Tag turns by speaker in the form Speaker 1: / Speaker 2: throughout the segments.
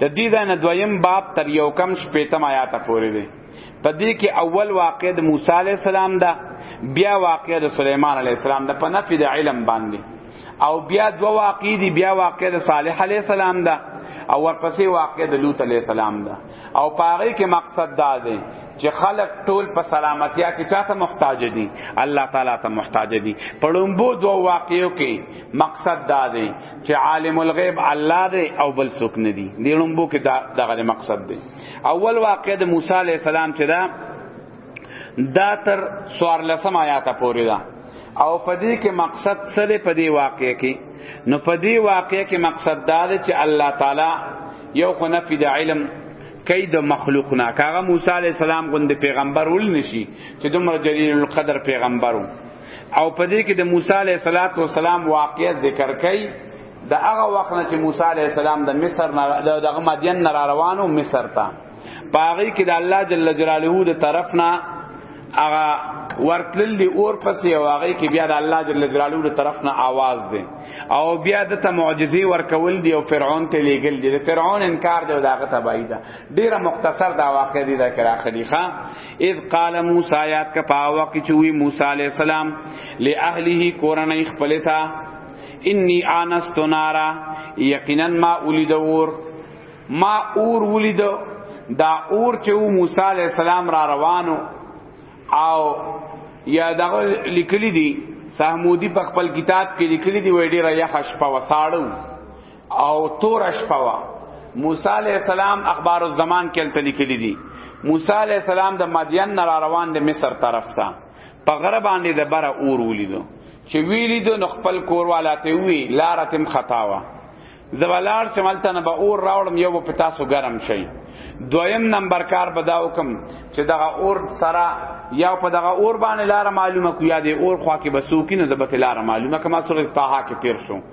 Speaker 1: د دې ځای نه دویم باب تر یو کم شپېتم آیات پورې دی په دې کې اول واقع د موسی علی السلام ده بیا واقع د سليمان علی السلام ده په نفي د علم باندې او بیا دو واقع دي بیا واقع د صالح علی السلام ده او ورپسې واقع د لوط علی السلام ده او پاره کې مقصد دا دی چې خلق ټول په سلامتیا کې چاته محتاج دي الله تعالی ته محتاج دي په لومبو دوه واقعو کې مقصد دا دی چې عالم الغیب الله دی او بل څوک نه دی دی لومبو کې دا دغه مقصد دی اول واقع د موسی علی السلام چې دا دا تر سوار لسم آیاته پورې ده او پدې کې مقصد سره پدې واقع کې نو پدې واقع کې مقصد دا دی چې الله تعالی یو خو نفی د علم کای د مخلوق نه کاغه موسی علی السلام غوند پیغمبر ول نشي چې دومره جلیل القدر پیغمبرو او په دې کې د موسی علیه صلوات و سلام واقعیت ذکر کړي د هغه وخت نه چې موسی علیه السلام د مصر نه د مدین نه روانو مصر ته پاغي کې د الله جل جلاله د طرف نه هغه ورتلل دی اور پسې او هغه کې بیا د الله جل جلاله د طرف نه आवाज دی او بیا د ته معجزې ورکول دی او فرعون ته لیګل دی فرعون انکار دی او داغه تبعی ده ډیره مختصر دا واقع دی دا کرا خلیخه اذ قال موسی آیات کا پا وقت چوی موسی علیہ السلام لاهله کورن خپل تا انی انست نارا یقینا ما ولید اور ما اور ولید دا اور چې موسی علیہ السلام را روانو او یا دا لیکلی دی سحمودی په خپل کتاب کې لیکلی دی وای ډیره یخ شپه وساړو او تور شپوا موسی علیہ السلام اخبار الزمان کې تل لیکلي دي موسی علیہ السلام د مدین نه روان د مصر طرف ته په غره باندې د بره اور ولیدو چې ویلی دو خپل کور والا ته وی لار تم خطاوا زوالار شمالته نه به اور راوړم یو په تاسو ګرم شي دویم نمبر کار بدا حکم چې دغه اور سره یا په دغه اور باندې لار معلومه کو یا دې اور خوا کې بسو کې نه زبته لار معلومه کما سورۃ طه کې تیر شو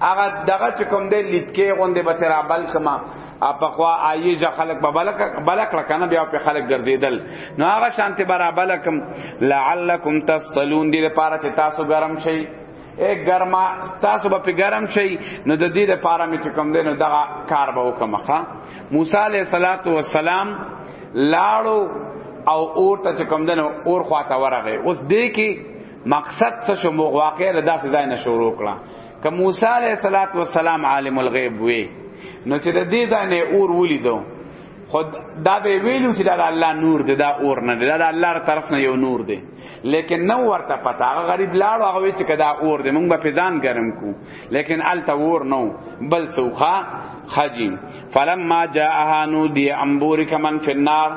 Speaker 1: هغه دغه چې کوم دی لیدکې غوندې به تیرا بل کما په خوا آیزه خلق په بلک بلک لکنه بیا په خلق ګرځیدل نو هغه شانته برابر لکم لعلکم تصلون دې لپاره چې تاسو ګرم شئ اے گرما تاسو به په گرم شي نو د دې لپاره مې چې کوم دی نو دغه کار به وکم ښا موسی علیہ الصلات والسلام لاړو او اور ته چې کوم دی نو اور خواته ورغه اوس دې کې مقصد څه شو مو واقع له داسې ځای نه شروع کړه که موسی علیه الصلاۃ والسلام عالم الغیب وی نو چې د دې ځای نه اور ولیدو خود دا به ویلو چې دا الله نور دی دا اور نه دی دا الله تر طرف نه یو نور دی لیکن نو ورته پتا هغه غریب لاړ هغه چې کدا اور دی مونږ په ځان ګرم کو لیکن ال تور نو بل سوخه حجی فلما جاءها نودی امبورک من فی النار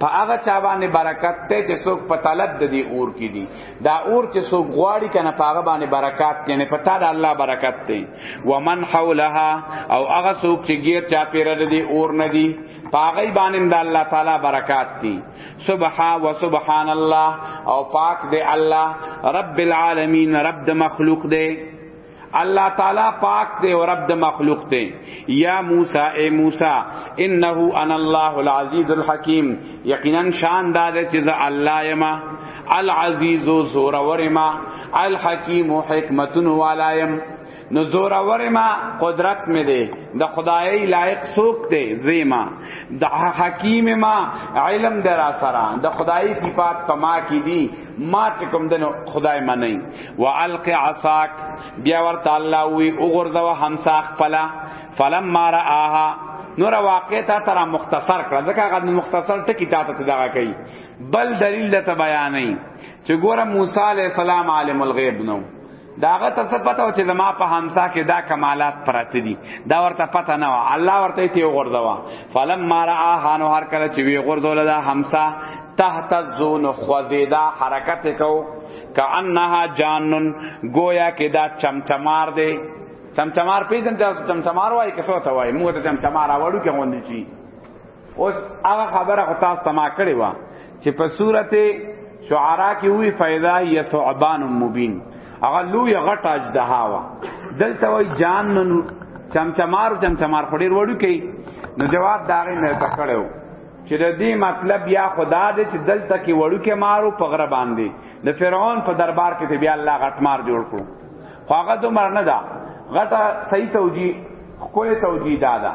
Speaker 1: په هغه چا باندې برکت ته چې څوک په طلب د دې اور کې دي دا اور چې څوک غواړي کنه په هغه باندې برکت ته نه پتا د الله برکت ته ومن حولها او هغه څوک چې غیر چا پیر د دې اور نه دي پاغی باندې د الله تعالی برکات دي سبحا و سبحان الله او پاک دے الله رب العالمین رب د مخلوق دے الله تعالی پاک دی او رب د مخلوق دی یا موسی اے موسی انه انا الله العزیز الحکیم یقینا شان دا دی چې الله یما العزیز زور ورما الحکیم حکمت والایم نو زور ور ما قدرت می دی د خدای لایق سوک دی زیما د حکیم ما علم درا سره د خدای صفات پما کی دی ما چې کوم دین خدای منی والق عصاک بیا ورته الله وی وګرځوا همسا خپل فلم ما راها نور واقع تا ترا مختصر کړه ځکه هغه مختصر ټکی تا ته دا کوي بل دلیل ته بیان نه چې ګوره موسی علی السلام عالم الغیب نو داغه ته څه پته و چې زما په همسا کې دا کمالات پراته دي دا ورته پته نه و الله ورته تی وغورځوا فلم ما را هانو هر کله چې وی غورځول دا همسا تحت زون خوزیدا حرکت کو کانها جانن گویا کې دا چمچمار دی چمچمار پیژن دا چمچمار وای کسو ته وای موږ ته چمچمار راوړو کې غوندې چی اوس هغه خبره خو تاسو تما کړی و چې په صورت شعرا کې وی فیدا یثعبان مبین هغه لوی غټ اجدها وا دلته وای جان نن چمچمار چمچمار خډیر وړو کې نو جواب داغه نه تکړو چې د دې مطلب یا خدا دې چې دلته کې وړو کې مارو په غره باندې د فرعون په دربار کې بیا الله غټمار جوړ کړو خو هغه دومره نه دا غټه صحیح توجیه خو توجیه دادا دا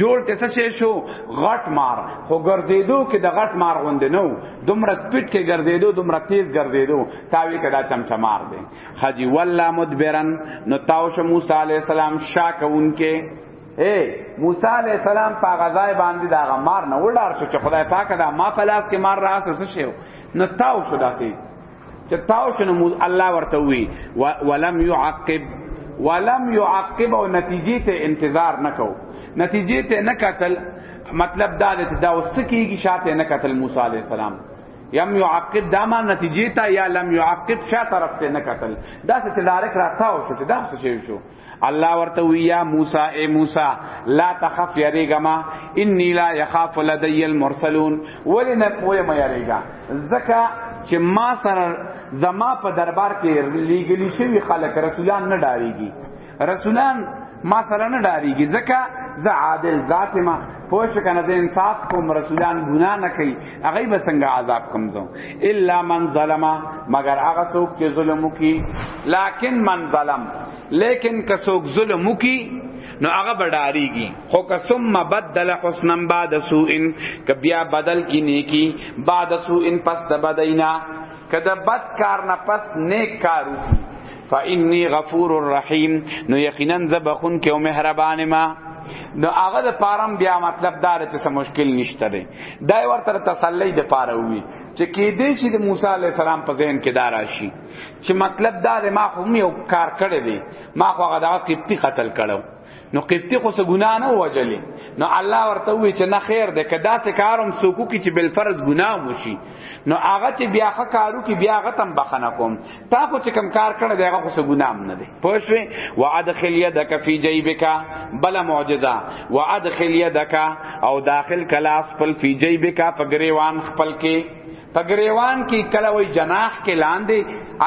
Speaker 1: جوړ ته څه شو غټ مار خو ګرځیدو کې د غټ مار غوند نه و دومره سپیډ کې ګرځیدو دومره تیز ګرځیدو تاوی کدا چمچمار دی حجی ولا مدبرن نو تاوش موسی علی السلام شاک اونکه اے موسی علی السلام په غزای باندې دا غمار نه وډار شو چې خدای پاک دا ما پلاس کې مار راس څه شو نو تاو شو داسې چې تاسو نو الله ورته وی ولم يعقب ولم يعقب او نتیجې ته انتظار نکو نتیجې ته نکتل مطلب دا د دا اوس کیږي شاته نه قتل موسی علی السلام یم یعقب دا ما نتیجه تا یا لم یعقب شا طرف سے نه قتل دا څه تدارک راته او څه دا څه شو الله ورته ویا موسی اے موسی لا تخف یریګما انی لا یخاف لدی المرسلون ولنا پوی ما یریګا زکا چې ما سره زما په دربار کې لیګلی شوی خلک رسولان نه ډاریږي رسولان ما سره نه ډاریږي زکا ز عادل ذات ما پوښ کنه د انصاف کوم رسولان ګنا نه کوي هغه به څنګه عذاب کمزو الا من ظلم مگر هغه څوک چې ظلم وکي لکن من ظلم لیکن که څوک ظلم وکي نو هغه بډاریږي خو که ثم بدل حسنا بعد سوء ک بیا بدل کی نیکی بعد سوء پس د بدینا کده بد کار نه پس نیک کار وکي فإني غفور الرحیم نو یقینا زبخون کې او مهربان ما نو هغه د پارم بیا مطلب دار چې سم مشکل نشته دی دا ورته تسلی د پاره وی چې کې دې چې د موسی علی السلام په ذهن کې دار شي چې مطلب دا ما خو یو کار کړی دی ما خو هغه د قبطی قتل کړو نو قبطی خو څه ګناه نه وجلې نو الله ورته وی چې نه خیر ده کدا څه کارم سوکو کی چې بل فرض ګناه وشي نو هغه چې بیا ښه کارو کی بیا غتم بخنه کوم تا خو چې کم کار کړه دغه خو څه ګناه نه ده پوه شوې وادخل یدک فی جیبک بل معجزه وادخل یدک او داخل کلاس پل فی جیبک په گریوان خپل کې په گریوان کې کله وای جناح کې لاندې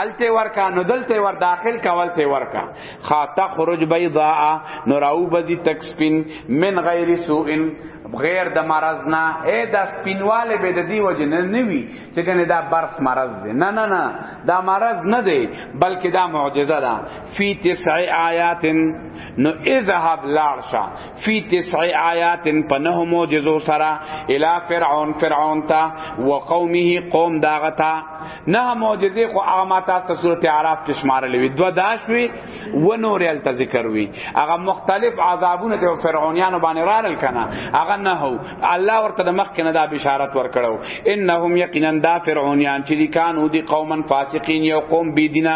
Speaker 1: الته ورکا نو دلته ور داخل کول ته ورکا خا تخرج بيضاء نوراو بزي تک سپین من غیر سوء غیر د مرض نه اے د سپینواله به د دی وجه نه نیوی چې کنه دا برف مرض دی نه نه نه دا مرض نه دی بلکې دا معجزه ده فی تسع آیات نو اذهب لارشا فی تسع آیات پنه معجزو سرا الی فرعون فرعون تا و قومه قوم داغتا نه معجزه خو هغه ما تاسو ته سورته اعراف کې شمارلې وي دو داشوي و نور ال ذکر وي هغه مختلف عذابونه ته فرعونانو باندې رارل کنه هغه نه هو الله ورته د مخ کنه دا بشارت ورکړو انهم یقینا دا فرعونان چې دي کانو دي قوما فاسقین یو قوم بی دینه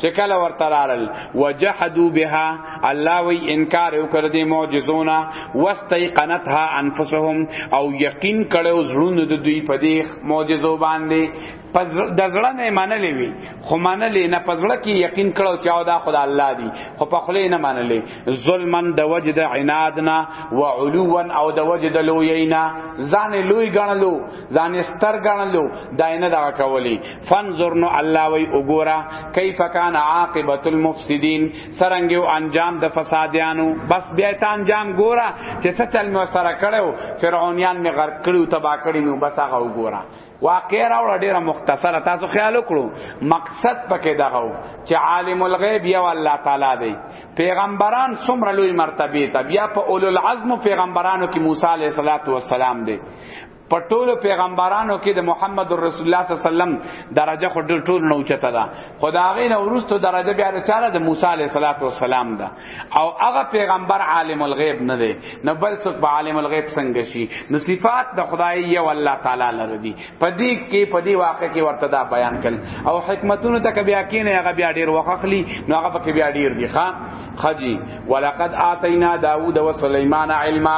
Speaker 1: چې کله ورته رارل وجحدوا بها الله وی انکار وکړ دې معجزونه واستيقنتها انفسهم او یقین کړو زړونو د دوی په دې معجزو باندې د زړه نه منلې وي خو منلې نه پزړه کې یقین کړو چې او دا خدای الله دی خو په خله نه منلې ظلمن د وجد عنادنا وعلوا او د وجد لوینا ځان لوی ګڼلو ځان ستر غنلو داینه دا کولی فنظر نو الله وی وګورا کیف کان عاقبت المفسدین سرنګ او انجام د فسادیانو بس بیا ته انجام ګورا چې څه چل مو سره کړو فرعونیان می غرق کړو تبا کړی نو بس هغه وګورا واقع راوړه ډیره مختصره تاسو خیال وکړو مقصد پکې دغه چې عالم الغیب یو الله تعالی دی پیغمبران څومره لوی مرتبه ته بیا په اولو العزم پیغمبرانو کې موسی علیه السلام دی په ټولو پیغمبرانو کې د محمد رسول الله صلی الله علیه وسلم درجه خو ډېر ټول نه اوچته ده خدای نه ورستو درجه بیا د چاره د موسی علیه السلام ده او هغه پیغمبر عالم الغیب نه دی نو بل څوک به عالم الغیب څنګه شي نو صفات د خدای یو الله تعالی لره دي په دې کې په دې واقع کې ورته دا بیان کړي او حکمتونو تک بیا کې نه هغه بیا ډېر وخخلی نو هغه پکې بیا ډېر دي ښا خجی ولقد آتینا داوود و سليمان علما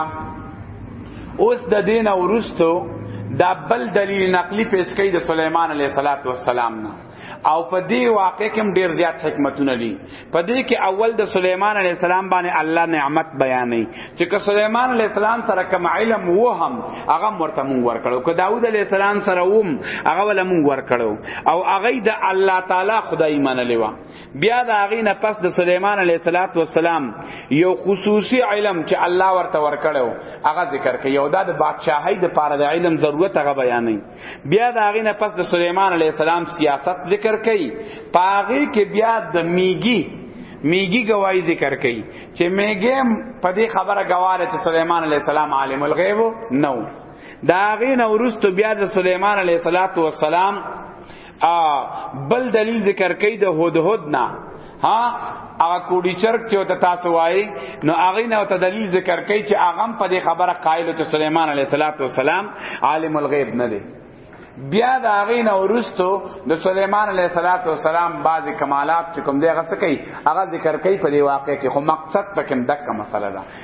Speaker 1: اوس د دین ورستو دا بل دلیل نقلی پیش کړي د سليمان عليه صلوات و سلام نه او په دې واقع کې ډیر زیات حکمتونه دي په دې کې اول د سليمان عليه السلام باندې الله نعمت بیانې چې که سليمان عليه السلام سره کوم علم و هم هغه مرته مونږ ورکړو که داوود عليه السلام سره وم هغه ول مونږ ورکړو او هغه د الله تعالی خدای منلې و بیا دا غینه پس د سليمان عليه السلام یو خصوصي علم چې الله ورته ورکړو هغه ذکر کوي یو د بادشاہي د پاره د علم ضرورت هغه بیانې بیا دا غینه پس د سليمان عليه السلام سیاست ذکر کوي پاغي کې بیا د میګي میګي گواہی ذکر کوي چې میګي په دې خبره گواهه چې سليمان عليه السلام عالم الغیب نو دا غینه ورستو بیا د سليمان عليه السلام ا بل دلیل ذکر کوي د هدهد نه ها هغه کوډی چرک چې وته تاسو وایي نو هغه نه ته دلیل ذکر کوي چې هغه په دې خبره قائل چې سليمان عليه السلام عالم الغیب نه دی بیا دا غین اورستو د سليمان عليه صلوات و سلام بعض کمالات چې کوم دی هغه څه کوي هغه ذکر کوي په دې واقع کې خو مقصد پکې دک مسله ده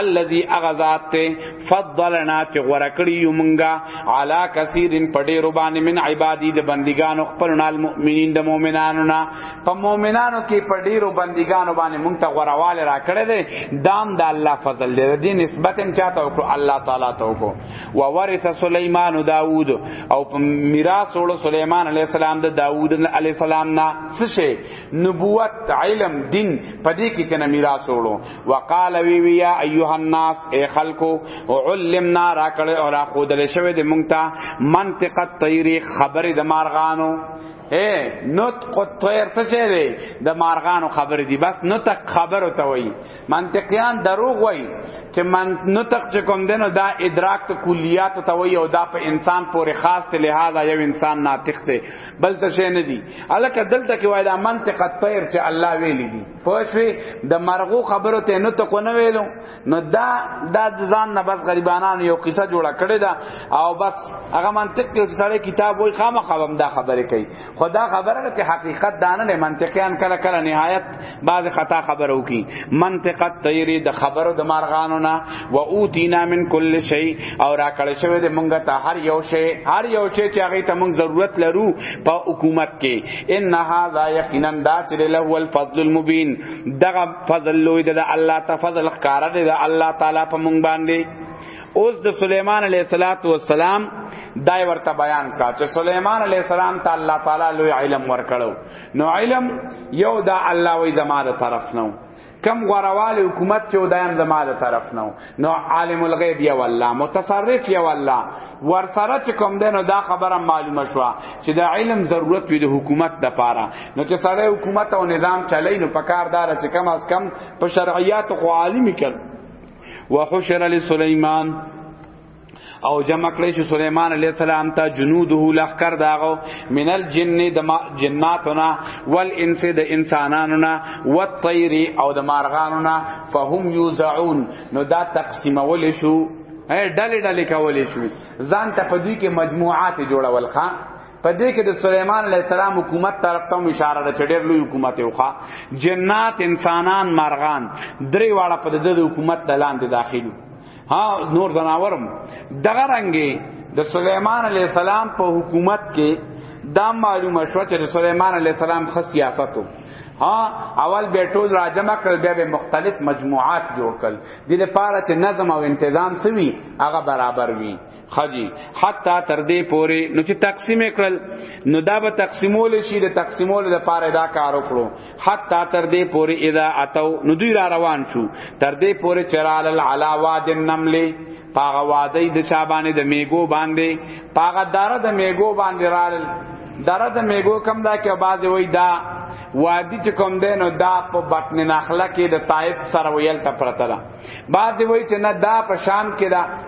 Speaker 1: الذي اغذات فضلنا چې غوړه کړی یو مونږه علا کثیرن پډې ربان من عبادی د بندګانو خپل نال مؤمنین د مؤمنانو نه په مؤمنانو کې پډې رو بندګانو باندې مونږ ته غوړواله را کړې ده دام د الله فضل دې دې نسبت هم چاته وکړو الله تعالی ته وکړو و ورث سليمان داوود او میراث ول سليمان عليه السلام د داوود عليه السلام نه څه شي نبوت علم دین پدې کې کنه میراث ولو وقال وی وی یا ایها الناس اے خلقو علمنا را کړه او را خود له شوی د مونږ ته منطقه طیری خبره د مارغانو اے نطق الطير څه چي دي د مارغانو خبر دي بس نطق خبر ته وای منطقيان دروغ وای چې من نطق چې کوم دنو دا ادراک ته کلیات ته وای او دا په انسان پورې خاص ته لحاظ یو انسان ناطق دی بل څه نه دي الکه دلته کې وای دا منطق الطير چې الله ویلي دي پوښوي د مرغو خبرو ته نو ته کو نه ویلو نو دا دا ځان نه بس غریبانان یو قصه جوړه کړی دا او بس هغه منطق کې سړی کتاب وای خامہ خوام دا خبره کوي خدا خبره ته حقیقت دانه نه منطقيان کله کله نهایت بعض خطا خبرو کی منطقت تیری د خبرو د مارغانو نه و اوتینا من کل شی او را کړی شوی د مونږ ته هر یو شی هر یو شی چې هغه ته مونږ ضرورت لرو په حکومت کې ان هذا یقینا دا چې له هو الفضل المبین دغه فضل لوی د الله تعالی فضل ښکارا دی د الله تعالی په مونږ باندې اوس د سليمان عليه صلوات و سلام دای ورته بیان کا چې سليمان عليه السلام ته الله تعالی لوی علم ورکړو نو علم یو دا الله وې زماره طرف نو کم غوروال حکومت چې ودایم زما د طرف نه نو عالم الغیب یا والله متصرف یا والله ورسره چې کوم دینو دا خبره معلومه شو چې د علم ضرورت وي د حکومت د پاره نو چې سره حکومت او نظام چلی نو پکار دار چې کم از کم په شرعیات خو عالمی کړ وحشر لسلیمان او جمع کړی چې سليمان عليه السلام ته جنوده لخر داغو من الجن د جناتنا والانس د انساناننا والطير او د مارغاننا فهم يوزعون نو دا تقسیمول شو ډلې ډلې کول شو ځان ته په دوی کې مجموعات جوړول ښا په دې کې د سليمان عليه السلام حکومت طرف ته اشاره ده چې ډېر لوی حکومت یو ښا جنات انسانان مارغان درې واړه په د حکومت دلان دي داخلي ها نور زناورم دغه رنګي د سليمان عليه السلام په حکومت کې دا معلومه شو چې سليمان عليه السلام خاص سیاست وو ها اول به ټول راجم کړل بیا به مختلف مجموعات جوړ کړل د لپاره چې نظم او انتظام سوي هغه برابر وي خجی حتا تر دې پوري نو چې تقسیم کړل نو دا به تقسیمول شي د تقسیمول د پاره دا کار وکړو حتا تر دې پوري اذا اتو نو دوی را روان شو تر دې پوري چرال العلاواد النمل پاغه وادی د چا باندې د میګو باندې پاغه دره د میګو باندې رال دره د میګو کم دا کې بعد وای دا وادی چې کوم دی نو دا په بطن نخله کې د طائف سره ویل ته پرته ده بعد وای چې نه دا په شام کې ده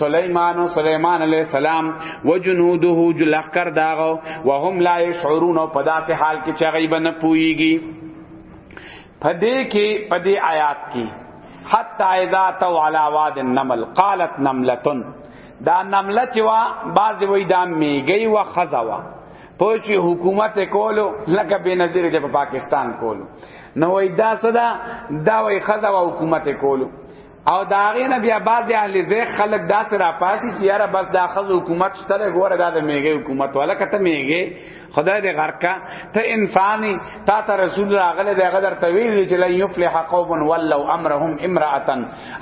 Speaker 1: سلیمان و سلیمان علیہ السلام و جنوده جلخکر داغو و هم لا یشعرون په داسې حال کې چې غیب نه پويږي پدې کې پدې آیات کې حتا اذا تو علی واد النمل قالت نملتن دا نمله چې وا بعض وی دا میږي و خزوا پوچی حکومت کولو لکه به نظیر چې په پاکستان کولو نو وای دا صدا دا وای خزوا حکومت کولو او دا غي نه بیا بعض اهل زه خلک دا سره راپاتی چې یاره بس دا خز حکومت شته ګوره دا د میګه حکومت ولا کته میګه خدای دې غرقا ته انساني تا ته رسول راغله دې غدر طویل چې لن یفلح قوم ولو امرهم امراه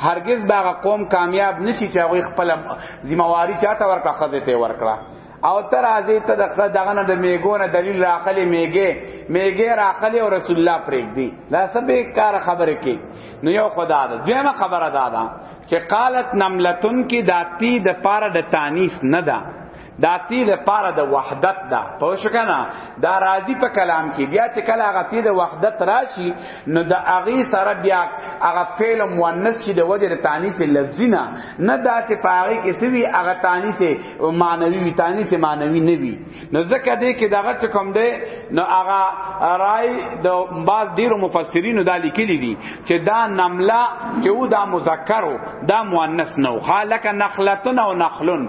Speaker 1: هرگز باغ قوم کامیاب نشي چې هغه خپل ذمہ واری چاته ورکړه خزه ته ورکړه او تر ازي ته دغه دغه نه د میګونه دلیل راخلی میګه میګه راخلی او رسول الله پرېګ دی دا سبې کار خبره کې نو یو خدا ده دیمه خبره ده دا چې قالت نملتن کی داتی د دا پاره د تانیس نه ده دا تی د پاره د وحدت ده پوه شو کنه دا راضی په کلام کې بیا چې کله هغه تی د وحدت راشي نو د اغي سره بیا هغه فعل مؤنث چې د وجه د تانیث لفظي نه نه داسې پاره کې سوي هغه تانیث معنوي وي تانیث معنوي نه وي نو ځکه دې کې دغه څه کوم دی نو هغه رائے د بعض ډیرو مفسرینو دا لیکلي دي چې دا نمله چې و دا مذکر دا مؤنث نه خالق نخلتن او نخلن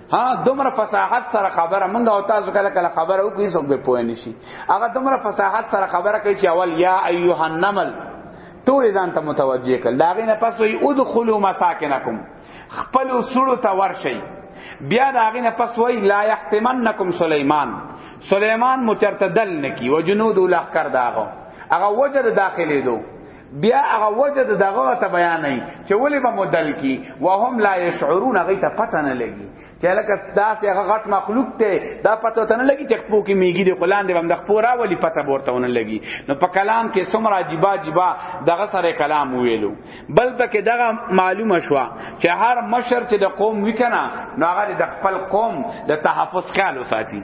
Speaker 1: ها دومره فصاحت سره خبره مونږ او تاسو کله کله خبره وکړي څوک به پوه نشي هغه دومره فصاحت سره خبره کوي چې اول یا ایها النمل ټول ځان ته متوجه کړ دا غینه پس وی ادخلوا مساکنکم خپل سړو ته ورشي بیا دا غینه پس وی لا یحتمنکم سلیمان سلیمان مترتدل نکی و جنود الاخر داغو هغه وجه د داخلي دو بیا هغه وجه د دغه ته بیانای چې ولې به مدل کی وهم لا یشعرون هغه ته پته نه لګي چې لکه دا سه هغه غټ مخلوق ته دا پته ته نه لګي چې خپو کې میګي د خلان دی هم د خپو را ولی پته ورته نه لګي نو په کلام کې سمرا جبا جبا دغه سره کلام ویلو بل پکې دغه معلومه شو چې هر مشر چې د قوم وکنه نو هغه د خپل قوم د تحفظ خیال وساتي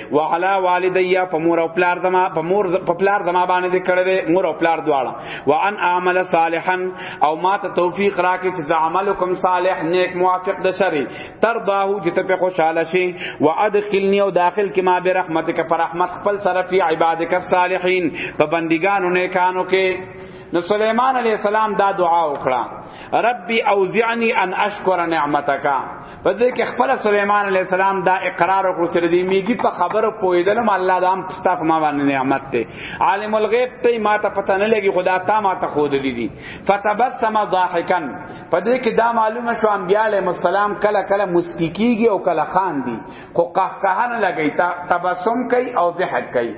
Speaker 1: وعلى والدي په مور او پلار دما په مور په پلار دما باندې کړه دې مور او پلار دواړه وان اعمل صالحا او ما ته توفیق راکې چې عملکم صالح نیک موافق د شری ترضاه چې ته په خوشاله شي وادخلني او داخل کې ما به رحمتک پر رحمت خپل سره فی عبادک الصالحین په بندګانو نیکانو کې نو سليمان عليه السلام دا دعا وکړه ربي اوزعني ان اشکر نعمتک په دې کې خپل سليمان عليه السلام دا اقرار وکړ چې دې میږي په خبره پویدل ما الله دام ستاف ما باندې نعمت ته عالم الغیب ته ما ته پته نه لګي خدا تا ما ته خود دي دي فتبسم ضاحکا په دې کې دا معلومه شو انبیاء علیهم السلام کله کله مسکیږي او کله خان دي خو قهقهان لګي تا تبسم کوي او ضحک کوي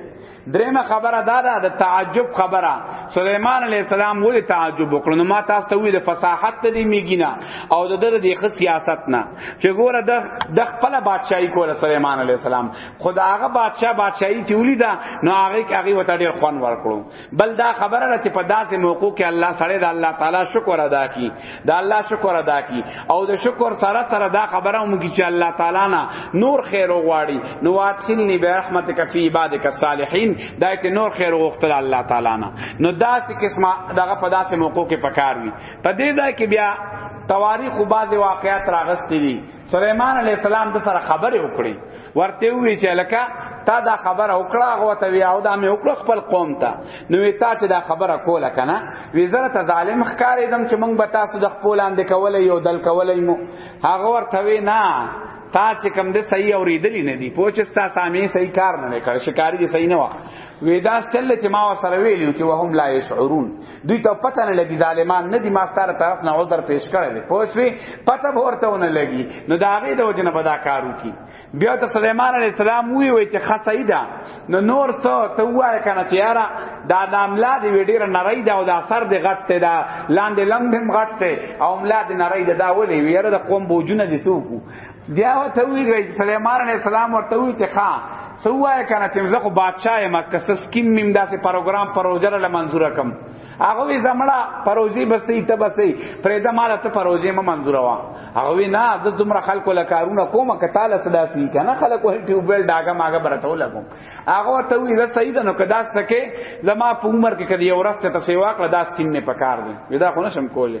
Speaker 1: دریمه خبره دا ده د تعجب خبره سليمان عليه السلام ولې تعجب وکړ نو ما تاسو ته وی د فصاحت ته دی میګینا او د دغه د ښه سیاست نه چې ګوره د د خپل بادشاہي کوله سليمان عليه السلام خدا هغه بادشاہ بادشاہي چې ولیدا نو هغه هغه وته ډیر خوان ورکړو بل دا خبره ده چې په داسې موقع کې الله سره د الله تعالی شکر ادا کی د الله شکر ادا کی او د شکر سره سره دا خبره هم کی چې الله تعالی نه نور خیر وغواړي نو وادخلنی به رحمتک فی عبادک الصالحین دا ته نور خیر وغوښتل الله تعالی نه نو دا چې قسمه دغه په داسې موقع کې پکار وي په دې ځای کې بیا تواریخ او بعض واقعات راغستې دي سليمان عليه السلام د سره خبرې وکړي ورته وی چې لکه تا دا خبره وکړه هغه ته وی او دا مې وکړه خپل قوم ته نو تا چې دا خبره کوله کنه وی زره ته ظالم ښکارې دم چې مونږ به تاسو د خپل اندې کولې یو دل کولې مو هغه ورته وی نه تا چې کم د صحیح اوریدلې نه دی پوچستا سامې صحیح کار نه کړ شکاري صحیح نه و ودا سل چې ما سره ویلو چې وهم لا يشعرون دوی ته پته نه لګي ظالمان نه دي ما ستاره طرف نه عذر پیش کړی دی پوه شوې پته به ورته ونه لګي نو د هغې د وجې نه به دا کار وکړي بیا ته سلیمان علیه السلام وی وی چې ښه صحیح ده نو نور څه ته ووایه که نه چې یاره دا د املا دې وی ډېره نرۍ ده او دا سر دې غټ دی دا لاندې لمب هم غټ دی او املا دې نرۍ ده دا ولې وی یاره د قوم بوجونه دې څه وکړو بیا ته وی سليمان عليه السلام ورته وی چې ښا سوای کنه چې زه خو بادشاہ یم که سس کیم مم داسې پروګرام پروژه له منزور کم هغه وی زمړه پروژه بسې ته بسې پرې د مال ته پروژه ما منزور وا هغه وی نه د تمره خلکو له کارونه کومه که تعالی صدا سی کنه خلکو هټي وبل داګه ماګه برته لګم هغه ته وی زه صحیح ده نو که داس تکې زما په عمر کې کدی ورسته ته سیوا کړه داس کیم نه پکار دی ودا خو نشم کوله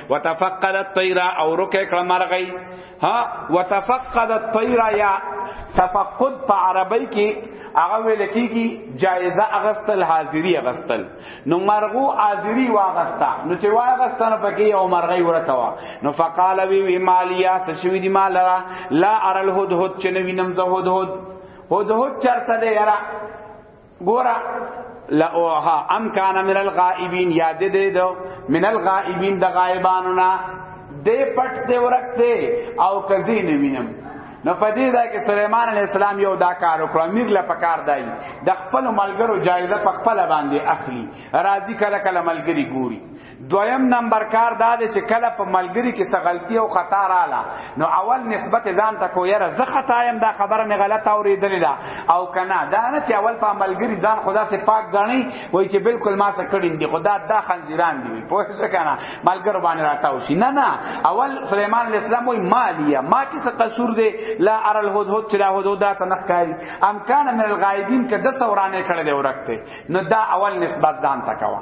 Speaker 1: وتفقد الطير او رکه کړه مرغی ها وتفقد الطير یا تفقد په عربی کې هغه ویل کیږي جایزه اغستل حاضری اغستل نو مرغو حاضری واغستا نو چې واغستا نو پکې یو مرغی ورته وا نو فقال وی وی مالیا سشوی دی مال را لا ارل هد هد چې نو وینم زه هد هد هد هد چرته دی یرا ګورا لوها ام کان من الغائبین یاد دې دو من الغائبین د غایبانو نه دې پټ دې ورکته او کزی نه وینم نو په دې دا کې سليمان عليه السلام یو دا کار وکړ امیر له پکار دی د خپل ملګرو جایزه په خپل باندې اخلي راضي کله کله ملګری ګوري دویم نمبر کار دا دی چې کله په ملګری کې سغلتی او خطا رااله نو اول نسبت ځان ته کو یره زه خطا یم دا خبره مې غلطه اوریدلې ده او کنه دا نه چې اول په ملګری ځان خدا سے پاک غنی وای چې بالکل ما سره کړین دی خدا دا خنزیران دی په څه کنه ملګر باندې راتاو شي نه نه اول سليمان علیہ السلام وای مالیا ما کې څه قصور دی لا ار الهدهد چې لا هدهد دا تنخکاری امکان من الغایبین کې د سورانه کړه دی ورکته نو دا اول نسبت ځان ته کوا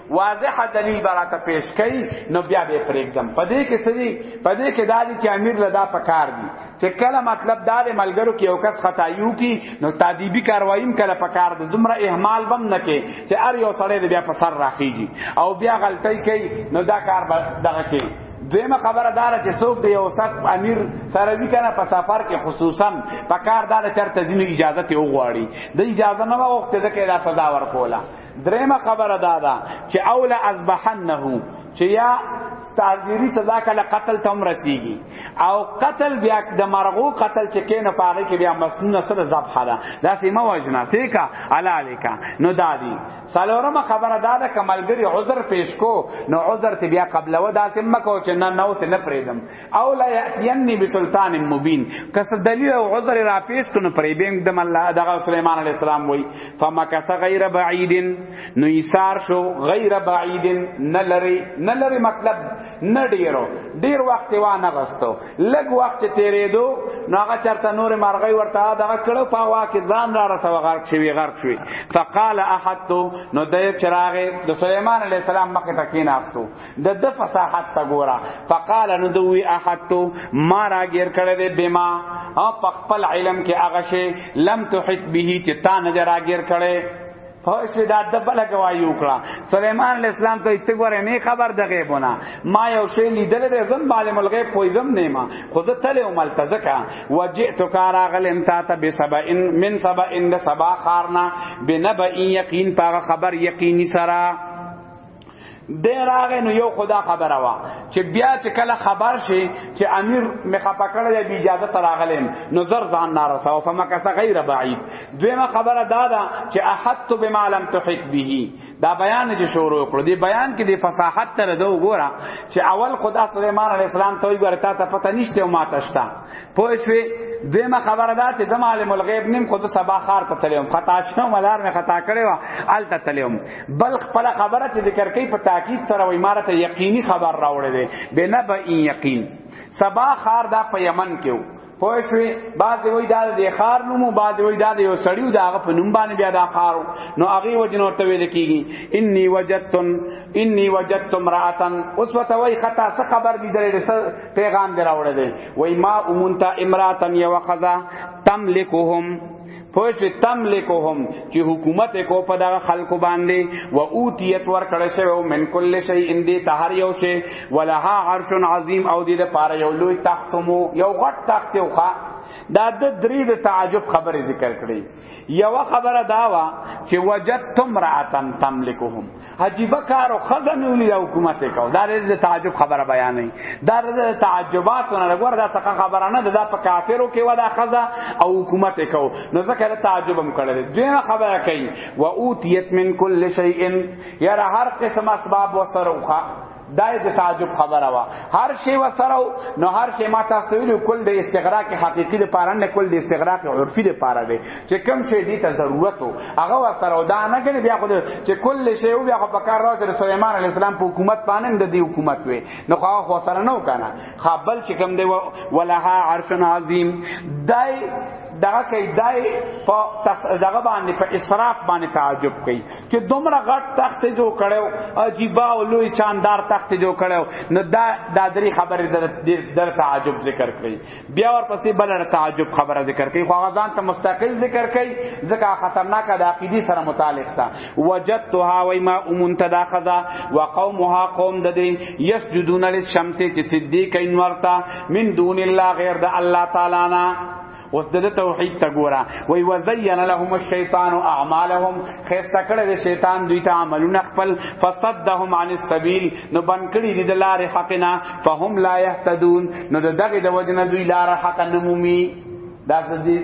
Speaker 1: واضح دلیل براته پیش کړي نو بیا به پرېږدم پدې کې سړي پدې کې دالي چې امیر لدا پکار دي چې کله مطلب دار ملګرو کې اوکس خدایو کی نو تادیبی کاروایم کله پکار دي زمره اهمال بم نه کې چې ار یو سړی بیا په سر راخیږي او بیا غلطی کوي نو دا کار دغه کې دیمه خبره دار چې څوک دی او سات امیر سره وی کنه په سفر کې خصوصا په کار دار چرته ځینې اجازه ته وغواړي د اجازه نه وغوښته ځکه دا سزا ورکوله دریمه خبره دا ده چې اولا اذبحنه چې یا تعذیری سزا کله قتل تم رسیږي او قتل بیا د مرغو قتل چې کینه پاره کې بیا مسنون سره ذبح ده دا سیمه وجنا سیکا علالیکا نو دادی سالورم خبره دا ده کملګری عذر پیش کو نو عذر ته بیا قبل و دا سیمه کو چې نه نو سه نه پریدم او لا یاتینی بسلطان مبین کس دلیل او عذر را پیش کنه پرې بیم د الله دغه سليمان علی السلام وای فمکث غیر بعید نو ایثار شو غیر بعید نه لری نه لری مطلب نه ډیرو ډیر وخت و نه غستو لګ وخت تیرې دو نو هغه چرته نور مرغی ورته دغه کړه په وا کې ځان را رسو غرق شوی غرق شوی فقال احد نو د چراغ د سليمان علی السلام مخ ته کیناستو د د فصاحت ته ګورا فقال نو دوی احد ما را غیر کړه دې بما او خپل علم کې هغه شی لم تحت به چې تا نه را غیر کړه هوش دا د بل گواہی وکړه سليمان عليه السلام ته ایتګوره نه خبر د غیبونه ما یو شی لیدل د زم عالم الغیب خو زم نه ما خو زه تل او مل تزکا وجئت کارا غل انت ته بسبا ان من سبا ان سبا خارنا بنبئ یقین پاغه خبر یقینی سرا دی راغې نو یو خدا خبره وا چې بیا چې کله خبر شي چې امیر مخه پکړه دی اجازه تراغلم نو زر ځان نار سو فما کس غیر بعید دویمه خبره دا ده چې احط بما لم تحق به دا بیان چې شروع کړو دی بیان کې دی فصاحت تر دو ګوره چې اول خدا سليمان علیه السلام ته ویل تا ته پته نشته او ما تشتا پوه شوې دیمه خبره ده چې د عالم الغیب نیم خود سبا خار ته تلم خطا شوم ولار می خطا کړی و ال ته تلم بل خپل خبره چې ذکر کوي په تاکید سره وای مارت یقیني خبر راوړی دی بنا به این یقین سبا خار دا په یمن کې وو پوه شوې بعد وی دا د خار نومو بعد وی دا د یو سړیو دا هغه په نوم باندې بیا دا خار نو هغه وجنو ته ویل کیږي انی وجدتن انی وجدت امراتن اوس وته وی خطا څه خبر لیدل پیغام دراوړل وی ما امونتا امراتن یو خذا تملکهم پوه شو تملکهم چې حکومت کو په دغه خلکو باندې و اوتیت ور کړه شوی او من کل شی ان دې تهر یو شی ولها عرش عظیم او دې لپاره یو لوی تخت مو یو غټ تخت یو ښا دا د درې د تعجب خبره ذکر کړې یو خبره دا وا چې وجدتم راتن تملکهم عجیب کار او خزه مې ولید حکومت یې کاو دا د تعجب خبره بیانې دا د تعجبات نه لګور دا څه خبره نه ده په کافرو کې ودا خزه او حکومت یې کاو نو ځکه تعجب هم کړل دغه خبره کوي و اوتیت من کل شیء یرا هر قسم اسباب وسره دای د تعجب خبره وا هر شی وسره نو هر شی ما تاسو ویلو کل د استغراق حقيقي د پاره نه کل د استغراق عرفي د پاره دی چې کم شی دي ته ضرورت او هغه وسره دا نه کنه بیا خو چې کل شی او بیا خو په کار راځي سليمان عليه السلام په حکومت باندې د دې حکومت وي نو خو هغه سره نه وکنه خپل چې کم دی ولها عرش عظیم دای دغه کې دای په دغه باندې په اسراف باندې تعجب کوي چې دومره غټ تخت جوړ کړو عجیب او لوی شاندار تخت جوړ کړو نو دا دا درې خبرې در در تعجب ذکر کړي بیا ورپسې بل تعجب خبره ذکر کړي خو غزان ته مستقل ذکر کړي ځکه خطرناک د عقیدی سره متعلق تا وجدتها و ما امنت دا خذا وقومها قوم د دې یسجدون للشمس چې صدیق انورتا من دون الله غیر د الله تعالی نه اوس د توحید ته ګوره وای وزین لهم الشیطان اعمالهم خسته کړه د شیطان دوی ته عملونه خپل فصدهم عن السبیل نو بن کړي دي د لارې حق نه فهم لا یهتدون نو دغه د وجنه دوی لار حق نه مومي دا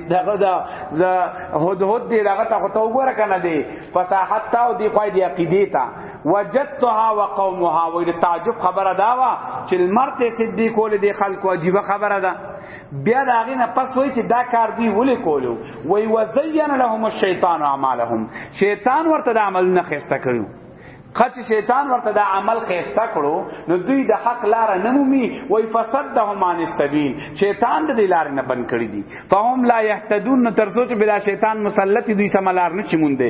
Speaker 1: دغه دا هد هد دی دغه ته ته وګوره کنه دی فصاحت تا او دی خوای دی عقیده تا وجدتها وقومها ویل تعجب خبره دا وا چې مرته صدیق ول دی خلکو عجیب خبره ده بیا دا غینه پس وای چې دا کار دی ولې کولو وای وزین لهم الشیطان اعمالهم شیطان ورته د عمل نه خسته کړو خچ شیطان ورته دا عمل خیسته کړو نو دوی د حق لار نه مومي وای فسدهم عن السبیل شیطان د لار نه بند کړی دي فهم لا یهتدون ترسو چې بلا شیطان مسلط دوی سملار نه چمون دي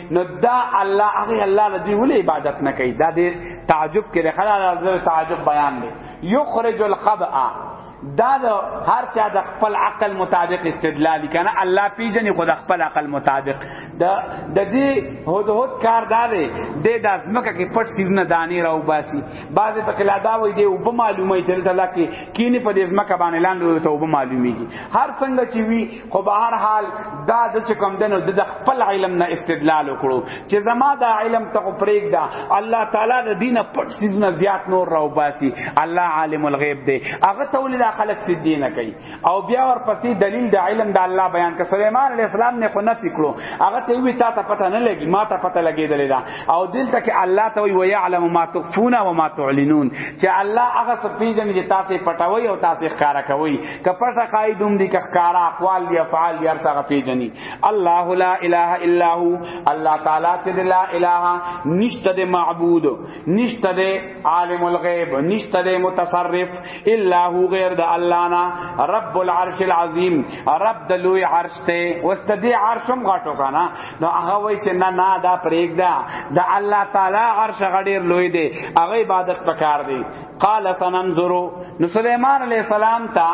Speaker 1: نو دا الله هغه الله لدی ول عبادت نه کوي دا دې تعجب کې خلا نظر تعجب بیان دی یخرج الخبأ دا د هر چا د خپل عقل مطابق استدلال کنه الله پیجنې خو د خپل عقل مطابق د د دې هود هود کار دا دی د داسمکه کې پټ سیزنه دانی راو باسي بعض په کلا دا وې دی وب معلومه چې الله کې کینه په دې ځمکه باندې لاندې ته وب معلومیږي هر څنګه چې وی خو به هر حال دا د چې کوم دنو د خپل علم نه استدلال وکړو چې زما دا علم ته پرېګ دا الله تعالی د دینه پټ سیزونه زیات نور راو باسي الله عالم الغیب دی هغه ته ولې دا خلق سې دینه کوي او بیا ورپسې دلیل د علم د الله بیان ک سليمان علیه السلام نه خو نه فکرو هغه ته وی تا ته پته نه لګي ما ته پته لګېدلې دا او دلته کې الله ته وی ويعلم ما تخفون وما تعلنون چې الله هغه څه پیژني چې تاسو پټوي او تاسو ښکارا کوي کپټه قائدوم دي کخکارا اقوال یا فعال یا څنګه پیجنی الله لا اله الا هو الله تعالی چې لا اله نشته د معبود نشته د عالم الغیب نشته د متصرف الا هو غیر د الله نه رب العرش العظیم رب د لوی عرش ته واستدی عرشم غټو کنه نو هغه وای چې نه نه دا پرېګدا د الله تعالی عرش غډیر لوی دی هغه عبادت پکار دی قال سننظر نو سليمان عليه السلام ته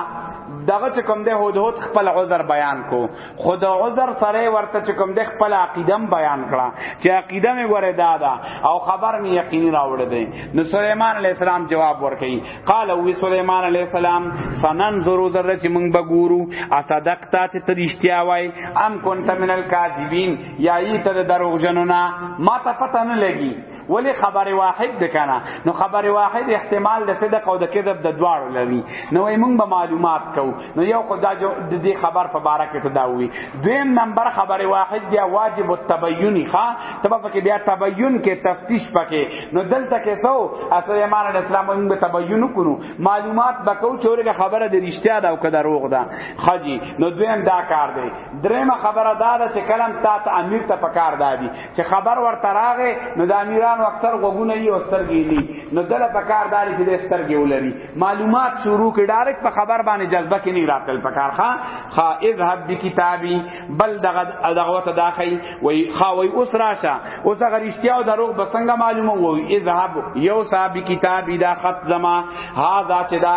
Speaker 1: دغه چې کوم ده هود هود خپل عذر بیان کو خود عذر سره ورته چې کوم ده خپل عقیدم بیان کړه چې عقیده می ګوره دادا او خبر می یقیني راوړ دی نو سليمان عليه السلام جواب ورکړي قال وی سليمان عليه السلام سننظر ذره چې موږ بګورو اصدقتا چې ته رښتیا وای ام كنت من الكاذبین یا ای ته دروغجنونه ما ته پته نه لګي ولی خبر واحد د کنه نو خبر واحد احتمال د صدق او د کذب د دواړو لري نو موږ به معلومات کو نو یو خو دا د دې خبر په باره کې ته دا وی دویم نمبر خبر واحد بیا واجب التبین ښا تبه پکې بیا تبین کې تفتیش پکې نو دلته کې سو اصل ایمان اسلام موږ به تبین کړو معلومات بکو چې ورګه خبره د رښتیا دا او کده روغ ده خاجی نو دویم دا کار دی دریمه خبره دا ده چې کلم تا ته امیر ته پکار دادی چې خبر ورته راغې نو د امیرانو اکثر غوګونه یې اوسترګې دي نو دله پکار داري چې د سترګې ولري معلومات شروع کې ډایرک په خبر باندې جذبه کې نه راتل پکار ښا خا اذهب بکتابي بل دغه دغه وته داخی وای خا وای اوس راشه اوس هغه رښتیا او دروغ بسنګ معلومه وای اذهب یو صاحب کتابي دا خط زما هاذا چې دا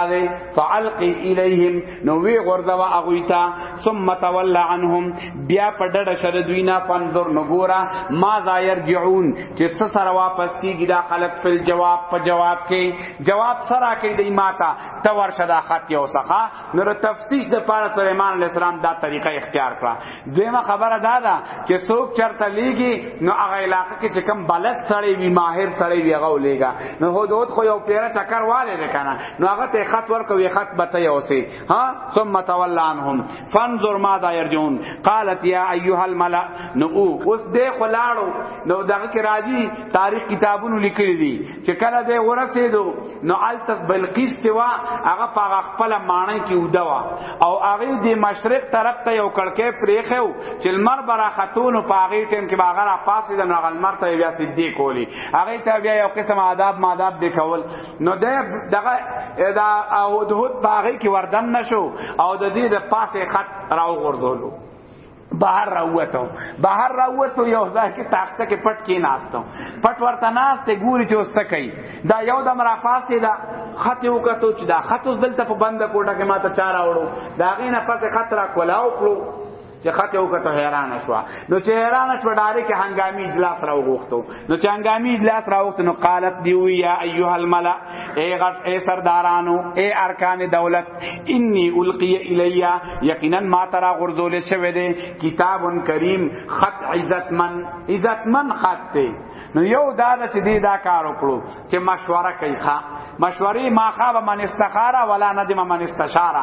Speaker 1: فعلق الیهم نو وی غردوا اغویتا ثم تولى عنهم بیا په ډډه شر دوی نه پنځور نګورا ما ذا يرجعون چې سره واپس کیږي دا خلق فل جواب په جواب کې جواب سره کې دی ماتا تور شدا خط یو سخه نو تفتیش د پاره سليمان عليه السلام دا طریقه اختیار کړه دیمه خبره دا ده چې څوک چرته لیږي نو هغه علاقه کې چې کم بلد سړی وي ماهر سړی وي هغه ولېګا نو هو دوت خو یو پیره چکر والے ده کنه نو هغه ته خط ورکوي خط بته یوسي ها ثم تولى عنهم فانظر ماذا يرجون قالت يا ايها الملأ نو اوس دې خلاړو نو دغه کې راځي تاریخ کتابونو لیکلي دي چې کله دې ورسېدو نو التس بلقیس ته وا هغه په خپل معنی کې ودوا او هغه د مشرق طرف ته یو کړکې پرېخو چې لمر برا خاتون په هغه ټیم کې هغه را پاسې د هغه لمر ته بیا سیدی کولی هغه ته بیا یو قسم آداب ماداب دی کول نو د دغه دا او د هوت باغې کې وردن نشو او د دې د پاسې خط راو غرزولو بهر راوته بهر راوته یو ځای کې تاخته کې پټ کې ناشته پټ ورته ناشته ګوري چې وسه کوي دا یو د مرا پاسه دا خط یو کتو چې دا خط اوس دلته په بنده کوټه کې ماته چار راوړو دا غینه پته خطر کولاو کړو چې خط یو کتو حیران شو نو چې حیران شو ډارې کې هنګامي اجلاس راوغوښتو نو چې انګامي اجلاس راوخت نو قالت دی وی یا ایها الملا اے غټ اے سردارانو اے ارکان دولت انی القی الیا یقینا ما ترا غرزول شوه دی کتاب کریم خط عزتمن عزتمن خط دی نو یو دا چې دی دا کار وکړو چې مشوره کوي ښا مشورې ما خواب من استخاره ولا ندم من استشاره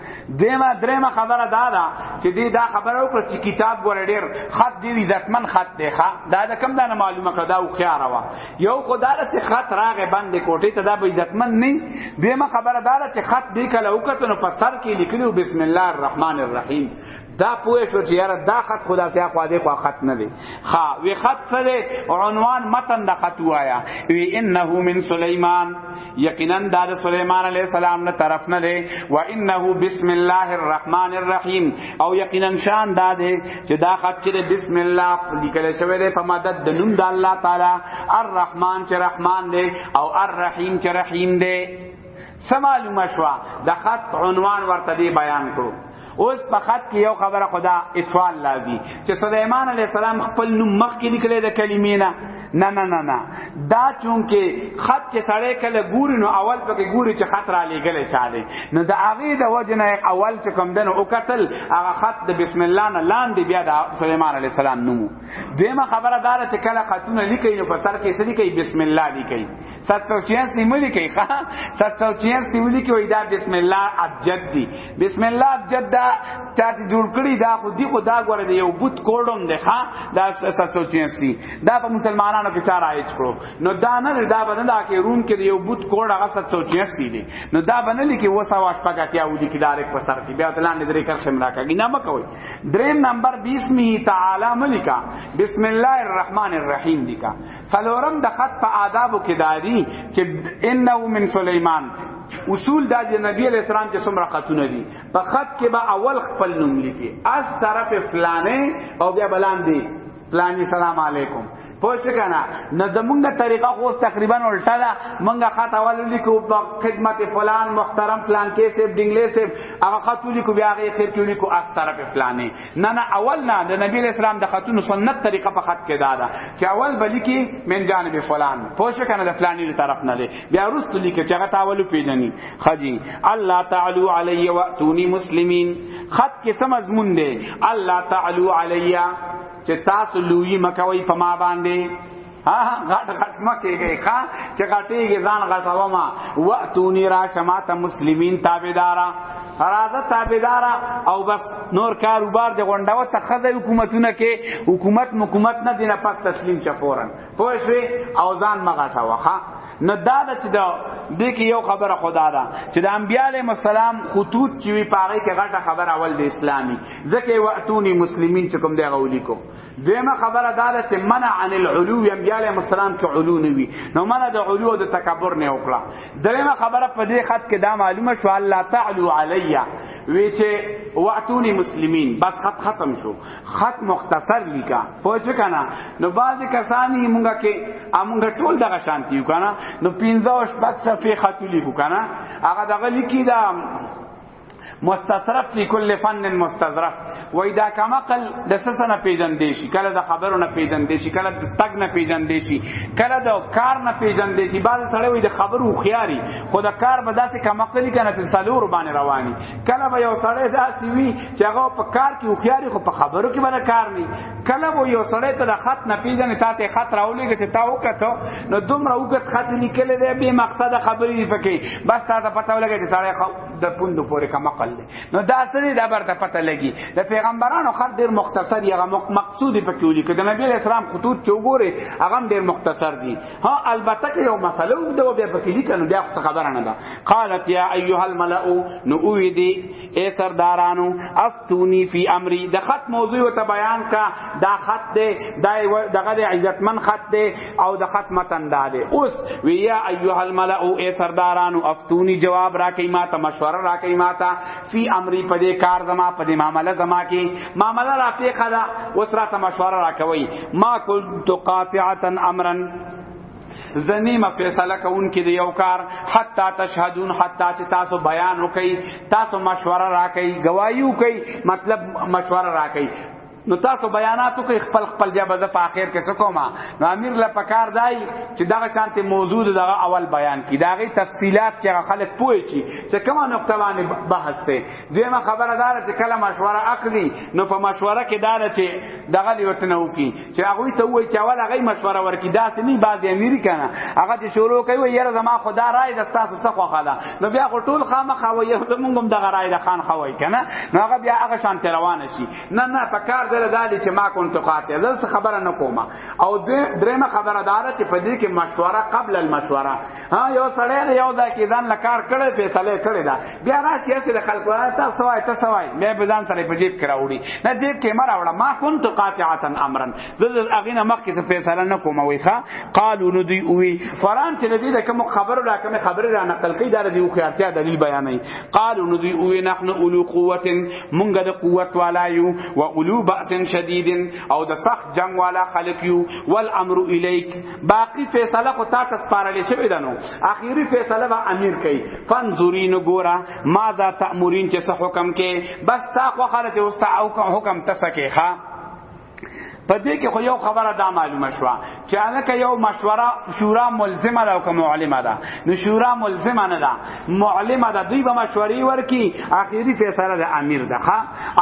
Speaker 1: دیمه دریمه خبره دا ده چې دی دا خبره وکړه چې کتاب ګور ډیر خط دی عزتمن خط دی ښا دا د کم دانه معلومه کړه دا او خیار وا یو خدای چې خط راغې باندې کوټې ته دا به عزتمن نه دیمه خبره دا ده چې خط دی کله وکړه نو په سر کې لیکلو بسم الله الرحمن الرحیم دا پوه شو چې یاره دا خط خدا سیا خو دې خو خط نه دی ها وی خط څه دی عنوان متن دا خط وایا وی انه من سليمان یقینا دا د سليمان عليه السلام نه طرف نه دی و انه بسم الله الرحمن الرحیم او یقینا شان دا دی چې دا خط چې بسم الله لیکل شوی دی په مدد د نوم د الله تعالی الرحمن چې رحمان دی او الرحیم چې رحیم دی سمالومه شوا د خط عنوان ورته دی بیان کړو اوس په خط کې یو خبره خدا اطفال لازی چې سليمان عليه السلام خپل نوم مخ کې لیکل د کلمې نه نه نه نه نه دا چونکه خط چې سړی کله ګوري نو اول پکې ګوري چې خط را لېګل چاله نو د هغه د وجه نه اول چې کوم دنه او قتل هغه خط د بسم الله نه لاندې بیا د سليمان عليه السلام نوم دیمه خبره دار چې کله خاتون لیکي نو په سر کې سړي کوي بسم الله لیکي 786 دی ملي کوي ښا 786 دی ملي کوي دا بسم الله ابجد دی بسم الله ابجد دا چا چې جوړ کړی دا خو دی خو دا غوړه دی یو بوت کوډم دی ښا دا 786 دا په مسلمانانو کې چار آیت کړو نو دا نه دا بدل دا کې روم کې یو بوت کوډ هغه 786 دی نو دا باندې لیکي وسا واش پکا کیا ودی کې دار په سر کې بیا تلان درې کر خمرا کوي نه مکوي دریم نمبر 20 می تعالی ملکا بسم الله الرحمن الرحیم دی کا څلورم د خط په آدابو کې دادی چې انه من سليمان اصول دا د نبی علیہ السلام چې څومره خطونه دي په خط کې به اول خپل نوم لیکي از طرف فلانه او بیا بلان دی فلانی سلام علیکم پوه شو کنه نو زمونږه طریقه خو تقریبا الټا ده مونږه خط اول لیکو په خدمت فلان محترم فلان کې سیب ډنګلې سیب هغه خط لیکو بیا هغه خیر کې لیکو از طرف فلانه نه نه اول نه د نبی علیہ السلام د خاتون سنت طریقه په خط کې دا ده چې اول بلی کې من جانب فلان پوښ کنه د فلانی طرف نه دی بیا رست لیکه چې هغه تاولو پیژني خجی الله تعالی علی واتونی مسلمین خط کې سم مضمون دی الله تعالی علی چې تاسو لوی مکوي په ما باندې ها غټ غټ مکیږي ښا چې غټیږي ځان غټاوه ما واتونی را شما ته مسلمین تابعدارا راځه تابعدارا او بس نور کاروبار د غونډاوه ته خدای حکومتونه کې حکومت حکومت نه دینه پک تسلیم شه فورن پوه شوي او ځان مغټاوه ښا نه دا د چې دا د کې یو خبره خدا ده چې د انبیاله مسالم خطوط چې وی پاره کې غټه خبره اول د اسلامي ځکه واتونی مسلمین چې کوم دی غولی کو دیمه خبره دا ده چې منع عن العلو انبیاء علیهم السلام کې علو نه وی نو منع د علو او د تکبر نه وکړه دریمه خبره په دې خط کې دا معلومه شو الله تعالی علی وی چې واتونی مسلمین بس خط ختم شو خط مختصر لیکا پوه شو کنه نو بعضی کسانی مونږه کې امونږه ټول دغه شانتی یو کنه نو 15 او 16 صفحه خط لیکو کنه هغه دغه لیکي دا مستطرف فی کل فن مستظرف وای دا کما قل د سسنه پیجن دی شي کله د خبرو نه پیجن دی شي کله د تګ نه پیجن دی شي کله د کار نه پیجن دی شي بعض سره وای د خبرو خياري خو د کار به داسې کما قل کنه چې سلور باندې رواني کله به یو سره داسې وي چې هغه په کار کې خياري خو په خبرو کې باندې کار نه کله وو یو سره ته د خط نه پیجن ته ته خط راولې چې تا وکړه نو دومره وکړه خط لیکل دی به مقصد خبرې پکې بس تا ته پته ولګی چې سره د پوندو پورې کم عقل دی نو دا سړي دا برته پته لګي د پیغمبرانو خط ډیر مختصر یغه مقصود پکې ولي کده نبی علیہ السلام خطوط چوغوري هغه ډیر مختصر دي ها البته کې یو مسله وګ دا بیا پکې لیکنو بیا څه خبره نه ده قالت یا ایها الملأ نو وی دي اے سردارانو تونی فی امری د خط موضوع ته بیان کا دا خط دی دا دغه د عزتمن خط دی او د خط متن دا دی اوس ویا ایها الملأ ای سردارانو افتونی جواب راکې ما ته مشوره راکې ما ته فی امری په دې کار زما په دې معاملې زما کې معاملې را پیښه دا اوس را ته مشوره راکوي ما کل تو قاطعتا امرن زنیمه فیصله کون کې دی یو کار حتا تشهدون حتا چې تاسو بیان وکړي تاسو مشوره راکړي گواہی وکړي مطلب مشوره راکړي نو تاسو بیاناتو کې خپل خپل جبه د اخر کې سکوما نو امیر لا پکار دای چې دغه شانت موضوع دغه اول بیان کی دغه تفصيلات چې خلک پوي چی چې کومه نقطه باندې بحث ته دیمه خبره دار چې کله مشوره اخلي نو په مشوره کې دار چې دغه لیوتنه وکي چې هغه ته وای چې اول هغه مشوره ورکړي دا سني بعضی امیر کنه هغه چې شروع کوي یره زما خدا رائے د تاسو څخه خوخه ده نو بیا ټول خامخ او یو زمونږ هم دغه رائے د خان خوي کنه نو هغه بیا هغه شان روان شي نه نه په کار دل دالي چې ما کوم ته قاطع زل خبره نه کومه او درېمه خبره دار چې په دې کې مشوره قبل المشوره ها یو سړی دی یو دا کې ځان لکار کړي فیصله کړي دا بیا راشي چې د خلکو تاسو وای تاسو وای مې به ځان سره په جیب کې راوړي نه جیب کې مر راوړه ما كنت قاطعه امرا زه اغینا مخ کې فیصله نه کوم وای ښا قالو نو دی وی فران چې دې د کوم خبرو لا کوم خبره را نقل کړي دا د خیارتیا دلیل بیانې قالو نو دی وی نحن اولو قوت مونږ د قوت والا یو او اولو باس شدید او د سخت جنگ والا خلک یو والامر الیک باقی فیصله خو تا ته سپارلې شوې ده نو اخیری فیصله به امیر کوي فنظرین ګورا ماذا تأمرین چې څه حکم کې بس تا خو خاله چې اوس تا حکم تسکه ښا په دې کې خو یو خبره دا معلومه شوه چې هغه یو مشوره شورا ملزمه ده او معلمه ده نو شورا ملزمه نه ده معلمه ده دوی به مشورې ورکی اخیری فیصله د امیر ده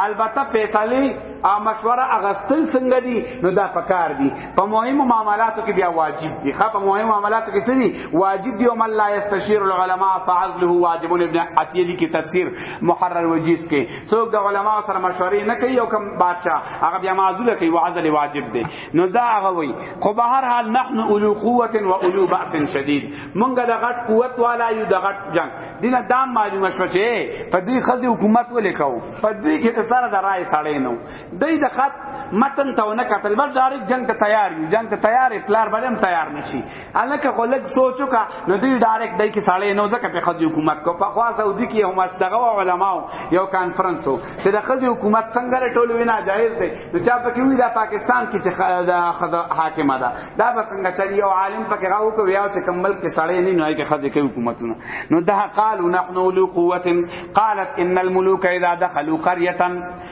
Speaker 1: البته فیصله او مشوره اغستل څنګه دي نو دا پکار دي په مهمو معاملاتو کې بیا واجب دي خا په مهمو معاملاتو کې سړي واجب دي او من لا یستشیر العلماء فعزله واجب ابن عطیه دي کې تفسیر محرر وجیز کې څوک د علما سره مشورې نه کوي او کوم بادشاہ هغه بیا معذور کوي وعزل واجب دي نو دا هغه وي خو به هر حال نحن اولو قوت و اولو باس شدید مونږ د غټ قوت والا یو د غټ جنگ دینه دا معلومه شوه چې په دې خدي حکومت ولیکاو په دې کې ته سره د رائے ساړې نو دی د خط متن ته ونه کتل بس ډایرک جنگ ته تیار یو جنگ ته تیار پلار باندې هم تیار نشي الکه غلک سوچو کا نو دی ډایرک دای کی ساړې نو ځکه په خځې حکومت کو په خوا سعودي کې هم اس دغه علماو یو کانفرنس وو چې د خځې حکومت څنګه رټول وینا جایز دی نو چا پکې وی دا پاکستان کې چې دا خځه حاکمه ده دا به څنګه چلی یو عالم پکې راو کو یو چې کمل کې ساړې نه نو کې خځې کې حکومتونه نو دا قالو نحنو لو قوت قالت ان الملوک اذا دخلوا قريه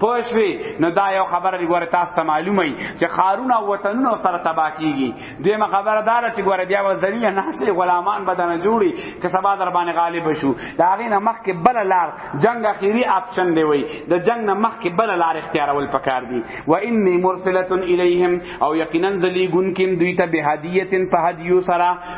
Speaker 1: پوښوي نو دا یو خبره دی ګوره تاسو ته معلومه ای چې خارونه او وطنونه سره تبا کیږي دیمه خبره دار چې ګوره بیا ول ذلیل نه سي غلامان بدن جوړي که سبا در باندې غالب شو دا غي نه مخ کې بل لار جنگ اخیری اپشن دی وای د جنگ نه مخ کې بل لار اختیارول پکار دی و انی مرسله الیهم او یقینا ذلیګون کیم دوی ته به هدیه په هدیو سره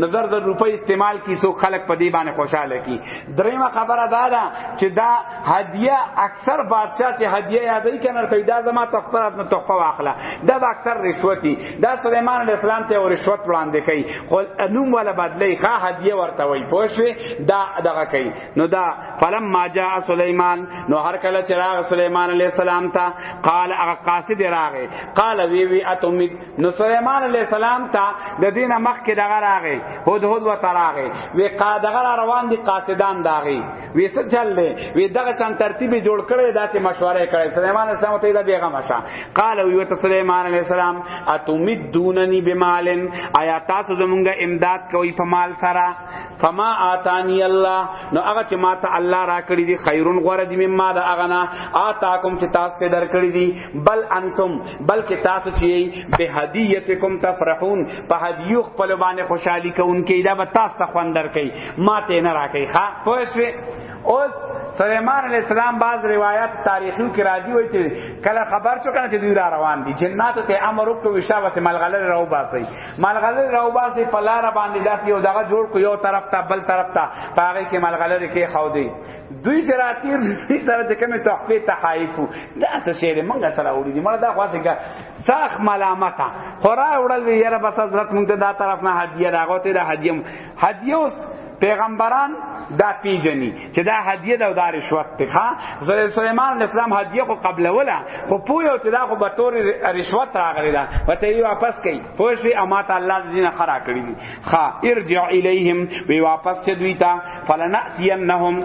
Speaker 1: د زر زر روپۍ استعمال کی سو خلق په دی باندې خوشاله کی دریمه خبره دا ده چې دا هدیه اکثر بادشاہ چې هدیه یادې کنه کوي دا زما تخفرات نه تخفه واخله دا اکثر رشوتی دا سليمان علیه السلام ته رشوت وړاندې کوي خو انوم ولا بدلی ښه هدیه ورته وای پوښوي دا دغه کوي نو دا فلم ما جاء سليمان نو هر کله چې راغ سليمان علیه السلام ته قال هغه قاصد راغه قال وی وی اتمید نو سليمان عليه السلام ته د دینه مخ کې دغه راغې هود هود و تراغې وی قادغه روان دي قاصدان داغي وی څه چل دی وی دغه شان ترتیب جوړ کړي داسې مشوره کړي سليمان عليه السلام ته دا بیغه مشه قال وی ته سليمان عليه السلام اتمدونني بمالن آیا تاسو زمونږه امداد کوي په مال سره فما آتانی الله نو هغه چې ما ته الله را کړی دی خیرون غوړه دی مما دا هغه نه آتاکم چې تاسو ته در کړی دی بل انتم بلکې تاسو چې به هدیتکم تفرحون په هدیو خپل باندې خوشحالي کوونکې دا به تاسو ته خوان در کوي ما ته نه را کوي ښا پوښوي اوس سليمان عليه السلام بعض روایت تاریخي کې راځي وایي چې کله خبر شو کنه چې دوی را روان دي جناتو ته امر وکړو شابه ملغلره راو باسي ملغلر راوباسي په لار باندې داس یو دغه جوړ کو یو طرف ته بل طرف ته پاره کې ملغلر کې خو دی دوی چې راتیر دې سره چې کومه تحفه تحایف دا څه شی دی مونږ سره وړي دي مړه دا خاصه کا ساخ ملامت خورا وړل یې رب حضرت مونږ ته دا طرف نه هدیه راغوته دا هدیه هدیه اوس پیغمبران دا پیجنی چې دا هدیه دا د رشوت ته سليمان علیه السلام هدیه کو قبل ولا خو پویو چې دا خو به تور رشوت راغلی دا وته یې واپس کړي پوه شي اما ته الله دې خرا کړی دي خا ارجع الیهم وی واپس چې دوی ته فلناتینهم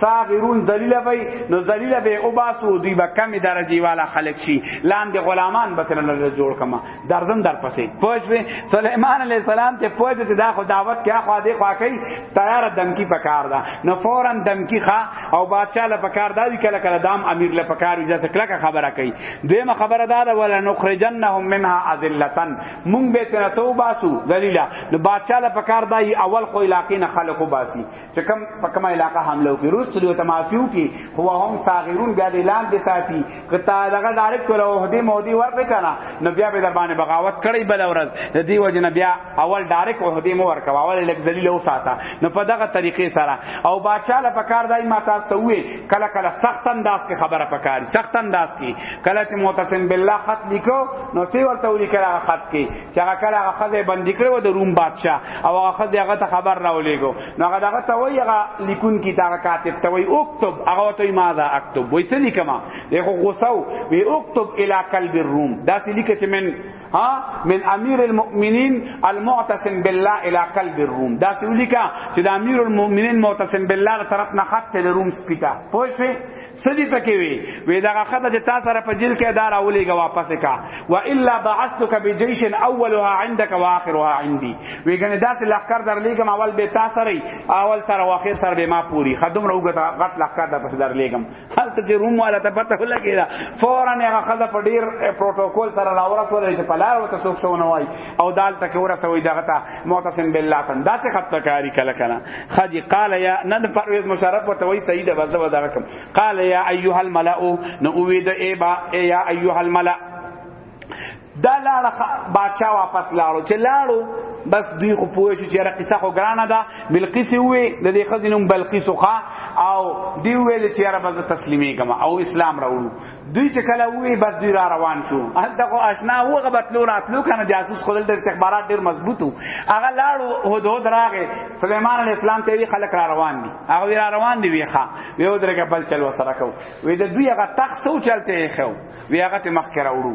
Speaker 1: صاغرون ذلیل وی نو ذلیل به او باسو دوی به کمی درجی والا خلق شي لاندې غلامان به تل نه جوړ کما دردن در پسې پوج به سليمان عليه السلام ته پوج ته دا خو دعوت کیا خو دې خو کوي تیار دمکی پکار دا نو فورا دمکی خا او بادشاہ له پکار دا وی کله کله دام امیر له پکار وی ځکه کله خبره کوي دیمه خبره دا ده ولا نخرجنهم منها ذلتن مونږ به تر توباسو ذلیلا نو بادشاہ له پکار دا اول خو علاقې نه خلقو باسي چې کوم په کومه علاقه حمله وکړي روس ته ته معافیو کې هو هم صاغرون بیا د اعلان دي ساتي کته دغه ډایرکټ له وحده مودي ورته کنه نو بیا به در باندې بغاوت کړي بل ورځ د دې وجه نه بیا اول ډایرکټ وحده مو ورکا اول لک ذلیل او ساته نو په دغه طریقې سره او بادشاہ له پکار دای ما تاسو ته وې کله کله سخت انداز کې خبره پکاري سخت انداز کې کله چې معتصم بالله خط لیکو نو سی ورته ولیکل هغه خط کې چې هغه کله هغه خزه بندي کړو د روم بادشاه او هغه خزه هغه ته خبر راولېګو نو هغه دغه ته وای هغه لیکون کی دا کاتب ته وای اكتب هغه ته ما دا اكتب وای څه لیکما دغه غوسه وی اكتب الى قلب الروم دا څه لیکه چې من ها من امیر المؤمنین المعتصم بالله الى قلب الروم دا څه لیکه چې د امیر المؤمنین معتصم بالله تر طرف نه خط ته روم سپیتا پوه سدی پکې وی وی دا خطه چې تا سره په جیل کې دار اولیګه واپس کا و الا بعثتک بجيش اولها عندك واخرها عندي وی ګنه داس لخر در لیګم اول به تا سره اول سره واخر سره به ما پوری خدوم روګه غټ لخر در پس در لیګم حالت چې روم والا ته پته ولګی دا فورا هغه خطه په ډیر پروتوکول سره راورس ولې چې پلار وته سوک شو نه وای او دال تک ورسوي دغه ته معتصم بالله تن دا څه خطه کاری کله کله خدي قال يا نن پرويز مشرف ورته وای سيد بس ودا رقم قال يا ايها الملأ نو وی د ای با يا ايها الملأ دا لاړه باچا واپس لاړو چې لاړو بس دوی خو پوه شو چې را قصه خو ګرانه ده بلقیس وی د دې خزینوم بلقیس خو او دی ویل چې را بز تسلیمې کما او اسلام راوړو دوی چې کله وی بس دوی را روان شو هلته خو آشنا هو غبتلو راتلو کنه جاسوس خدل د استخبارات ډیر مضبوط وو هغه لاړو هود هود راغې سليمان عليه السلام ته وی خلک را روان دي هغه را روان دي ویخه وی ودرګه بل چل وسره کو وی د دوی هغه تخت سو چلته یې خو وی هغه ته مخ کرا وړو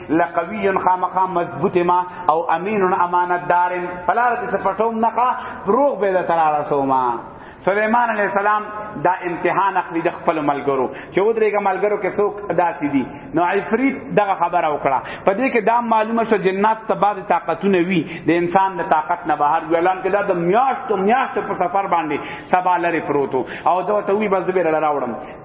Speaker 1: لقوی خامخا مضبوط ما او امین امانت دار فلار دې پټوم نه کا روغ به د تر رسوما سليمان عليه السلام دا امتحان اخلي د خپل ملګرو چې ودرېګه ملګرو کې څوک داسې دي نو عفريت دغه خبره وکړه په دې کې دا معلومه شو جنات ته بعد طاقتونه وي د انسان د طاقت نه بهر وي اعلان کړه د میاشتو میاشتو په سفر باندې سبا لري پروتو او دا ته وی بس به راوړم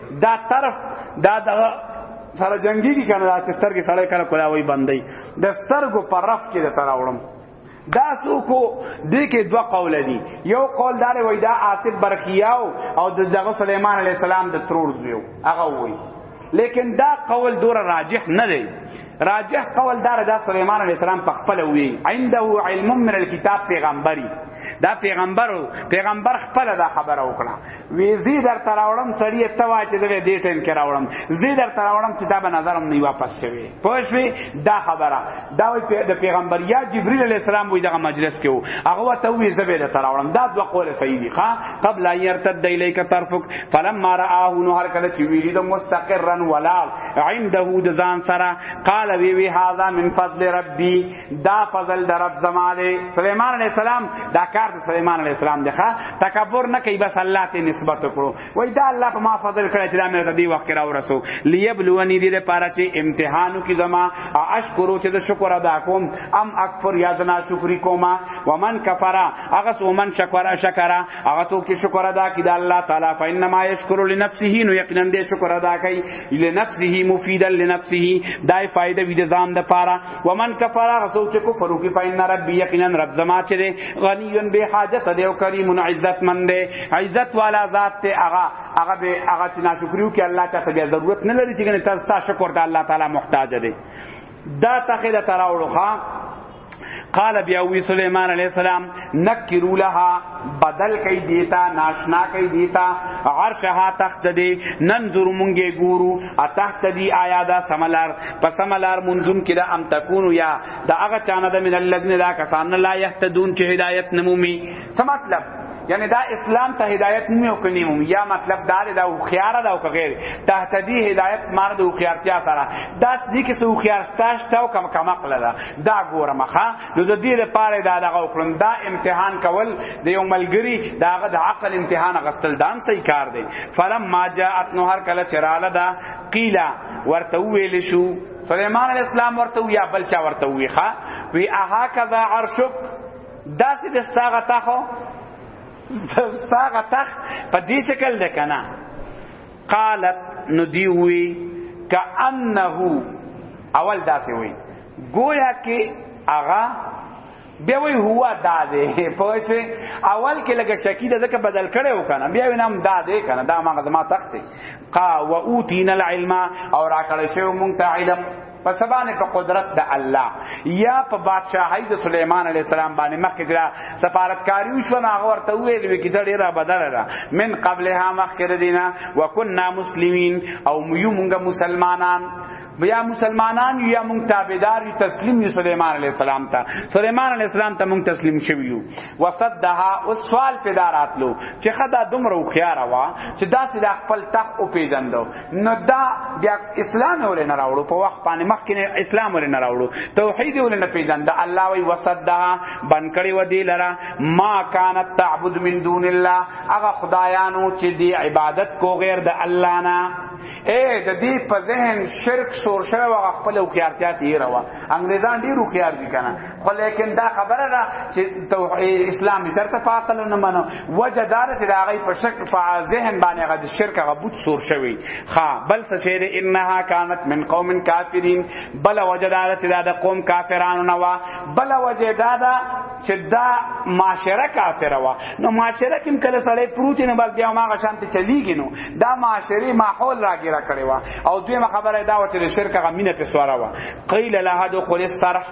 Speaker 1: دا طرف دا دغه سره جنگي کی کنه چې سترګې سړې کړه کولا وای بندي د سترګو پر رف کې د تراوړم دا سوکو دې کې دوه قول دي یو قول دار وای دا آصف برخیاو او د دغه سليمان عليه السلام د ترور زیو هغه وای لیکن دا قول دور راجح نه دی راجح قول دار دا سليمان عليه السلام په خپل وی عنده علم من الكتاب پیغمبري دا پیغمبر پیغمبر خپل دا خبره وکړه وی زی در تراوړم سړی ته وا چې دغه دې ټیم کې راوړم زی در تراوړم چې دا به نظرم نه واپس کوي پوښوي دا خبره دا وی د پیغمبر یا جبرئیل علیہ السلام وی دغه مجلس کې وو هغه ته وی زبې در تراوړم دا دوه قول صحیح دي ښا قبل ان يرتد الیک طرفک فلما رآه نو هر کله چې ویلی د مستقرا ولا عنده د ځان سره قال وی وی هاذا من فضل ربي دا فضل در رب زماله سليمان عليه السلام دا کار د سليمان عليه السلام دغه تکبر نه کوي بس الله ته نسبت کړو وای دا الله په ما فضل کړی چې دا مې د دې وخت را ورسو ليبلوني دې لپاره چې امتحانو کې زما اشکرو چې د شکر ادا کوم ام اکفر یا زنا شکری کوما ومن کفرا هغه سو من شکر شکر هغه تو کې شکر ادا کړي د الله تعالی فینما یشکر لنفسه نو یقینا دې شکر ادا کوي لنفسه مفیدا لنفسه دای فائدہ وی د ځان د پاره ومن کفر غسو چې کفر وکي فإن ربي یقینا رب زما چې دی غنی به حاجت دی او کریم عزت مند دی عزت والا ذات ته هغه هغه به هغه چې ناشکریو کې الله چاته بیا ضرورت نه لري چې تاسو شکر ته الله تعالی محتاج دی دا تخیل تراوړو ښا قال بیا وی سليمان عليه السلام نکرو لها بدل کئ دیتا ناشنا کئ دیتا عرشها تخت دی ننظر مونږه ګورو اتحت دی آیا دا سملار پس سملار منظم کړه ام تکونو یا دا هغه چانه د من الذين لا کسان لا يهتدون چې هدایت نمومي څه مطلب یعنی دا اسلام ته هدایت نه وکنی مو یا مطلب دا دا او خيار دا او غیر تهتدی هدایت مار د خيارتیا سره دا دې کې سو خيارتاش تا او کم کم عقل دا دا ګورم ښا نو د دې لپاره دا دغه وکړم دا امتحان کول د یو ملګری داغه د عقل امتحان غستل دام صحیح کار دی فلم ما جاءت نو هر کله چراله دا قیلا ورته ویل شو سليمان عليه السلام ورته یا بل چا ورته وی ښا وی اها کذا عرشک داسې د ستاغه تخو ستاغه تخ په دې شکل ده کنه قالت نو دی وی کانه اول داسې وی گویا کې اغا بیا وی هوا دا ده پوه شو اول کې لګه شکی ده ځکه بدل کړي وکنه بیا وینم دا ده کنه دا ما غزما تخت قا و اوتینا العلم او را کړی شو مونږ ته علم په سبانه په قدرت د الله یا په بادشاہي د سليمان عليه السلام باندې مخکې جرا سفارتکاری وشو نه هغه ورته ویل وی چې ډیره بدل را من قبلها مخکې دینا وکنا مسلمین او یو مونږه مسلمانان بیا مسلمانان یا مونږ تابعدار یو تسلیم یو سليمان عليه السلام ته سليمان عليه السلام ته مونږ تسلیم شوی یو وصدها او سوال پیدا راتلو چې خدا دومره خيار وا چې دا سید خپل تخ او پیجندو نو دا بیا اسلام ولې نه راوړو په وخت باندې مخکې اسلام ولې نه راوړو توحید ولې نه پیجند الله وی وصدها بنکړی و دی لرا ما کانت تعبد من دون الله هغه خدایانو چې دی عبادت کو غیر د الله نه اے د دې په ذهن شرک شور شوی او خپل او خيارتیا تیر وا انګريزان ډیرو خيار دي کنه خو لیکن دا خبره ده چې توحید اسلام چرته په عقل نه منو وجه دار چې دا غي په شک په ذهن باندې غد شرک غبوت سور شوی ها بل سفیر انها كانت من قوم کافرین بل وجه دار چې دا د قوم کافرانو نه وا بل وجه دا دا چې دا معاشره کافر وا نو معاشره کوم کله سړی پروت نه بس بیا ما غشان ته چلیږي نو دا معاشري ماحول راګیرا کړی وا او دوی خبره دا و چې شرک غمینه په سوارا وا قیل لها دخول الصرح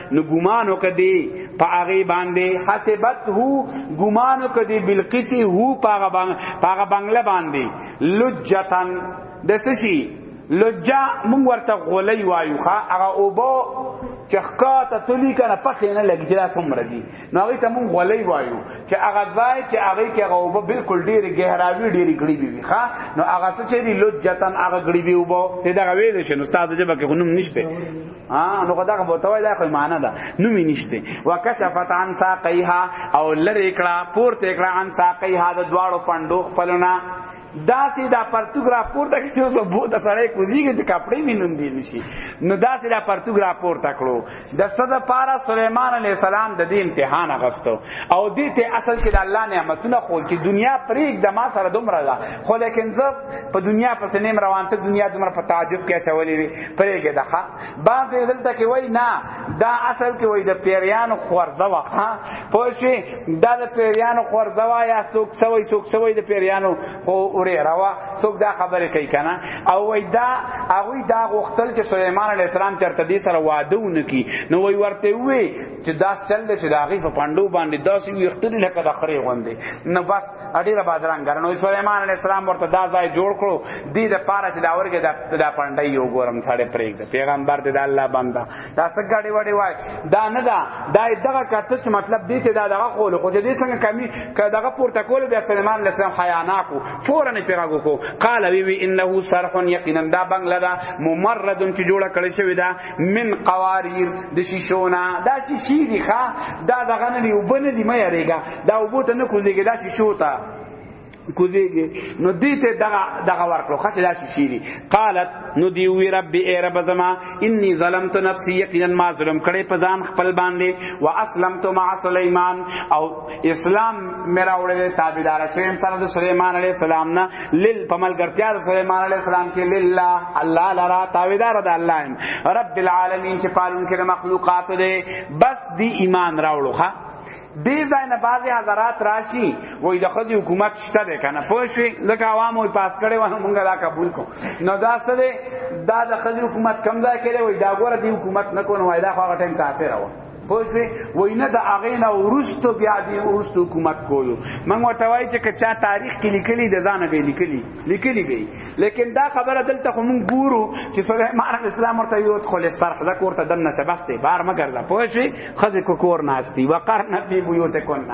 Speaker 1: نو ګمانو کدی په هغه باندې حسبت هو ګمانو کدی بلقیسی هو پاغه باندې پاغه بنگله باندې لجتن د تشی لجا مونږ ورته غولې وایو ښا هغه اوبو چې ښکاته تلی کنه پخې نه لګی چې لاس عمر دي نو هغه ته مونږ غولې وایو چې هغه ځای چې هغه کې هغه اوبو بالکل ډېر ګهراوی ډېر ګړي وي ښا نو هغه څه چې لجتن هغه ګړي وي اوبو ته دا ویل شي نو استاد جبه کې غنوم نشته ها نو خدا کو بتوي دا خو معنا ده نو می نشته وکشفت عن ساقيها او لری کړه پورته کړه عن ساقيها د دواړو پندو خپلونه داسې دا پرتګ را پورته کړي چې اوس بو د سړی کوزیږي چې کپڑے مينون دي نشي نو داسې دا پرتګ را پورته کړو د صد پارا سليمان عليه السلام د دې امتحان غستو او دې ته اصل کې د الله نعمتونه خو چې دنیا پرېګ د ما سره دومره ده خو لیکن زه په دنیا په سنیم روان ته دنیا دمر په تعجب کې چولې وي پرېګه دغه بعض دلته کې وای نه دا اصل کې وای د پیریانو خورزه وخه پوه شي دا د پیریانو خورزه وا یا څوک سوي څوک سوي د پیریانو خو اورې روا څوک دا خبره کوي کنه او وای دا هغه دا غوښتل چې سليمان عليه السلام چرته دې سره واده ونکي نو وای ورته وي چې دا چل دې چې دا غي په پاندو باندې داسې وي اختر لکه د خره غوندې نو بس اډیره بادرنګ نو سليمان عليه السلام ورته دا ځای جوړ کړو دې د پاره چې دا ورګه د دا پانډه یو ګورم ساړې پرېګ د پیغمبر دې د الله بندا دا څنګه غړي وړي وای دا نه دا دا دغه کته چې مطلب دې ته دا دغه قول خو دې څنګه کمی دغه پورته کول بیا سليمان عليه السلام حیا نه کو فورا نه پیغاګو کو قال وی وی انه صرح یقینا دا بنگله دا ممرد چې جوړه کړی شوی دا من قواریر د شیشونه دا شیشې دي ښا دا دغه نه دی وبنه دی مې یریګا دا وبو ته نه کوزیږي دا شي شو تا کوزیږي نو دې ته دغه دغه ورکړو خاطر دا شي دي قالت نو دی وی رب ای رب زما انی ظلمت نفسی یقینا ما ظلم کړي په ځان خپل باندې وا اسلمت مع سليمان او اسلام میرا وړل تابعدار شوم سره د سليمان عليه السلام نه لل پمل ګرتیا د سليمان عليه السلام کې لله الله لرا تابعدار د الله رب العالمین چې پالون کې مخلوقات دي بس دی ایمان راوړو ها دې ځای نه بعضی حضرات راشي وای د خدای حکومت شته ده کنه پوه شئ لکه عوامو پاس کړي وانه مونږه دا قبول کو نو دا څه ده دا د خدای حکومت کم ځای کړي وای دا ګوره دې حکومت نه کونه وای دا خو هغه ټیم کافر و پوه شئ وای نه د اغه نه ورستو بیا دې ورستو حکومت کوو مونږ وتوای چې کچا تاریخ کې لیکلي د ځانه به لیکلي لیکلي به لیکن دا خبره دلته خو مونږ ګورو چې سليمان عليه السلام ورته یو خل سر خزه کوړه دن نه شبخته بار مګر دا پوه شي خزه کو کور ناشتي وقرن فی بیوتکن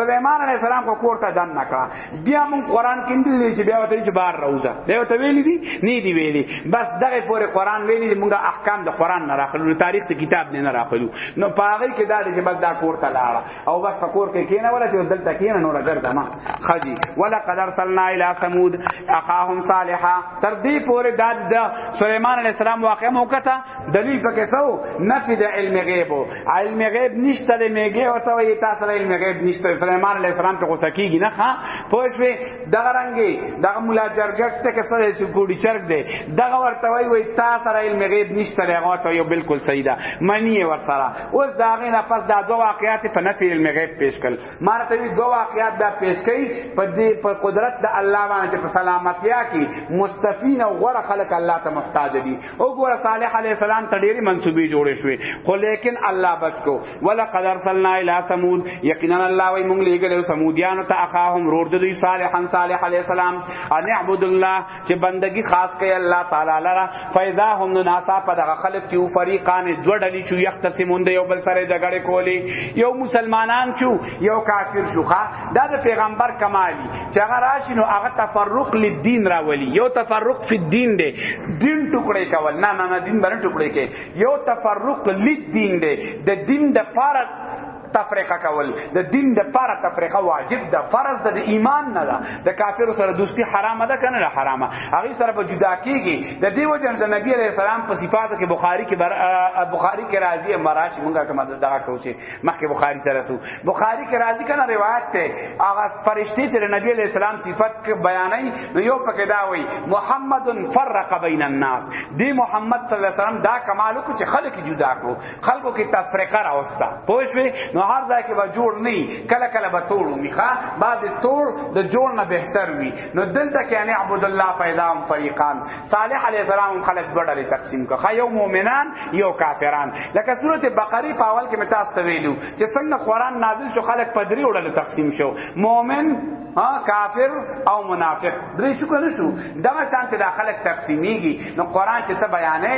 Speaker 1: سليمان عليه السلام کو کوړه دن نه کا بیا مونږ قران کې دې چې بیا وته چې بار روزه دا وته ویلې دي نه دی ویلې بس دغه پورې قران ویلې مونږه احکام د قران نه راخلو تاریخ ته کتاب نه راخلو نو پاره کې دا چې بس دا کوړه لاړه او بس پکور کې کینه ولا چې دلته کینه نور ګرځه ما خجی ولا قدر سلنا الی ثمود اخاهم صالحا تر دې پورې داد د سليمان علی السلام واقع موکته دلیل پکې سو نفی د علم غیب علم غیب نشته د میګه او ته وی تاسو علم غیب نشته سليمان علی السلام ته غوسه کیږي نه ها پوښوي دغه رنګي دغه مولا جرګټ ته کې سره چې ګوډی چرګ دی دغه ورته وی وی تاسو علم غیب نشته هغه ته یو بالکل صحیح ده منی ورسره اوس دا غي نه پس دا دوه واقعات په نفي علم غیب پیش کړل مارته وی دوه واقعات دا پیش کړي په دې په قدرت د الله باندې په سلامتیا کې مستفین او غره خلق الله ته محتاج دي او ګور صالح علی السلام ته ډېری منسوبي جوړې شوې خو لیکن الله بچ کو ولقد ارسلنا الى ثمود یقینا الله وی مونږ لګل سمودیان ته اخاهم رور دوی صالحا صالح علی السلام ان اعبد الله چې بندگی خاص کوي الله تعالی لره فیضا هم ناسا په دغه خلق کې او فریقان دوه ډلې چې یختصمون دی یو بل سره جګړه کولی یو مسلمانان شو یو کافر شو ښا دا د پیغمبر کمالی چې هغه راشي نو هغه تفرق للدین راولي یو تفرق فی الدین دی دین ټوکړې کول نه نه نه دین باندې ټوکړې کې یو تفرق للدین دی د دین د پاره تفریقه کول د دین د پاره تفریقه واجب ده فرض ده د ایمان نه ده د کافر سره دوستی حرام ده کنه نه حرامه هغه سره به جدا کیږي د دې وجه د نبی علیہ السلام په صفاتو کې بخاری کې بخاری کې راځي مراش مونږه کومه دغه کوچه مخکې بخاری ته رسو بخاری کې راځي کنه روایت ته هغه فرشتي چې نبی علیہ السلام صفات بیانای نو یو پکې دا وایي محمد فرق بین الناس دی محمد صلی الله علیه وسلم دا کمالو چې خلک جدا کړو خلکو کې تفریقه راوستا پوه شوې نو هر ځای کې به جوړ نه کله کله به توړ میخه بعد توړ د جوړ نه بهتر وي نو دلته کې ان عبد الله پیدام فریقان صالح علی السلام خلک ګډه تقسیم کړه یو مؤمنان یو کافران لکه سوره بقره په اول کې متاس ته ویلو چې څنګه قران نازل شو خلک په درې وړل تقسیم شو مؤمن ها کافر او منافق درې شو کنه شو دا څنګه داخله تقسیمیږي نو قران چې ته بیانې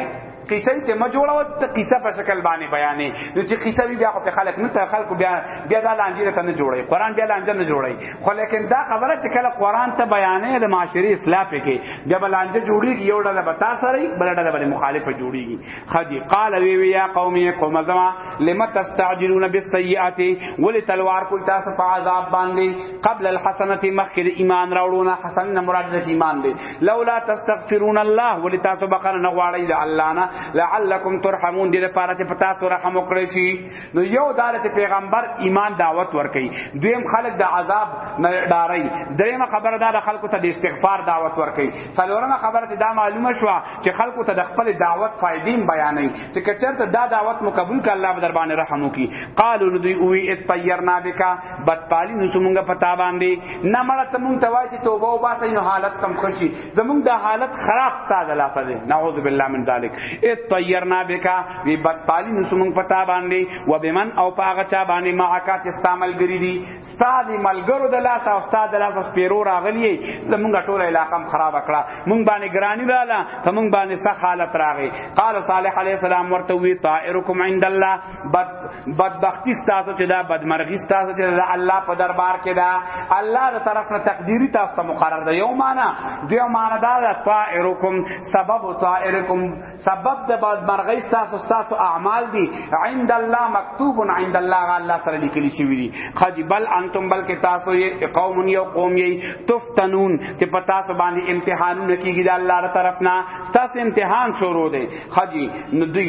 Speaker 1: قصه ته ما جوړاو ته قصه په شکل باندې بیانې نو چې قصه وی بیا خو په خلک نه ته خلکو بیا بیا د لانجې ته نه جوړي قران بیا لانجه نه جوړي خو لیکن دا خبره چې کله قران ته بیانې د معاشري اصلاح پکې بیا لانجه جوړيږي یو ډله به تاسو سره بل ډله به مخالفه جوړيږي خدي قال وی وی یا قومي قوم زما لم تستعجلون بالسيئات ول تلوار کول تاسو په عذاب باندې قبل الحسنه مخکې ایمان راوړونه حسن مراد ایمان دی لولا تستغفرون الله ولی تاسو بخنه نه غواړی د الله نه لعلکم ترحمون دې لپاره چې پتا سره رحم وکړي شي نو یو دالت پیغمبر ایمان دعوت ورکي دویم خلق د عذاب نه ډاري دریمه خبره دا د خلکو ته د استغفار دعوت ورکي څلورمه خبره ته دا معلومه شو چې خلکو ته د خپل دعوت فائدې بیانې چې کچرته دا دعوت مو قبول کړه الله به در باندې رحم وکي قالو دوی وی اتطيرنا بك بدپالی نو څنګه پتا باندې نه مړه ته مونږ توای چې توبه او باسه نو حالت کم خرچی زمونږ د حالت خراب تا د لاسه ده نعوذ بالله من ذلک اتطیرنا بکا وی بدپالی نو څنګه پتا باندې و بمن او پاغه چا باندې معاکات استعمال ګری دي استاد ملګرو د لاسه او استاد د لاسه پیرو راغلی زمونږ ټول علاقه هم خراب کړه مونږ باندې ګرانی رااله ته مونږ باندې سخت حالت راغی قال صالح علیہ السلام ورته وی طائرکم عند الله بد بدبختی ستاسو چې دا بدمرغی ستاسو چې دا الله په دربار کې دا الله تر طرف نه تقدیری تاسو ته مقرر ده یو معنا دیو معنا دا ده طائرکم سبب طائرکم سبب د بدمرغی ستاسو ستاسو اعمال دي عند الله مکتوب عند الله الله سره لیکل شوی دي خج بل انتم بلکې تاسو یې قوم یو قوم یې تفتنون چې په تاسو باندې امتحانونه کیږي د الله تر طرف نه تاسو امتحان شروع دی خجی ندی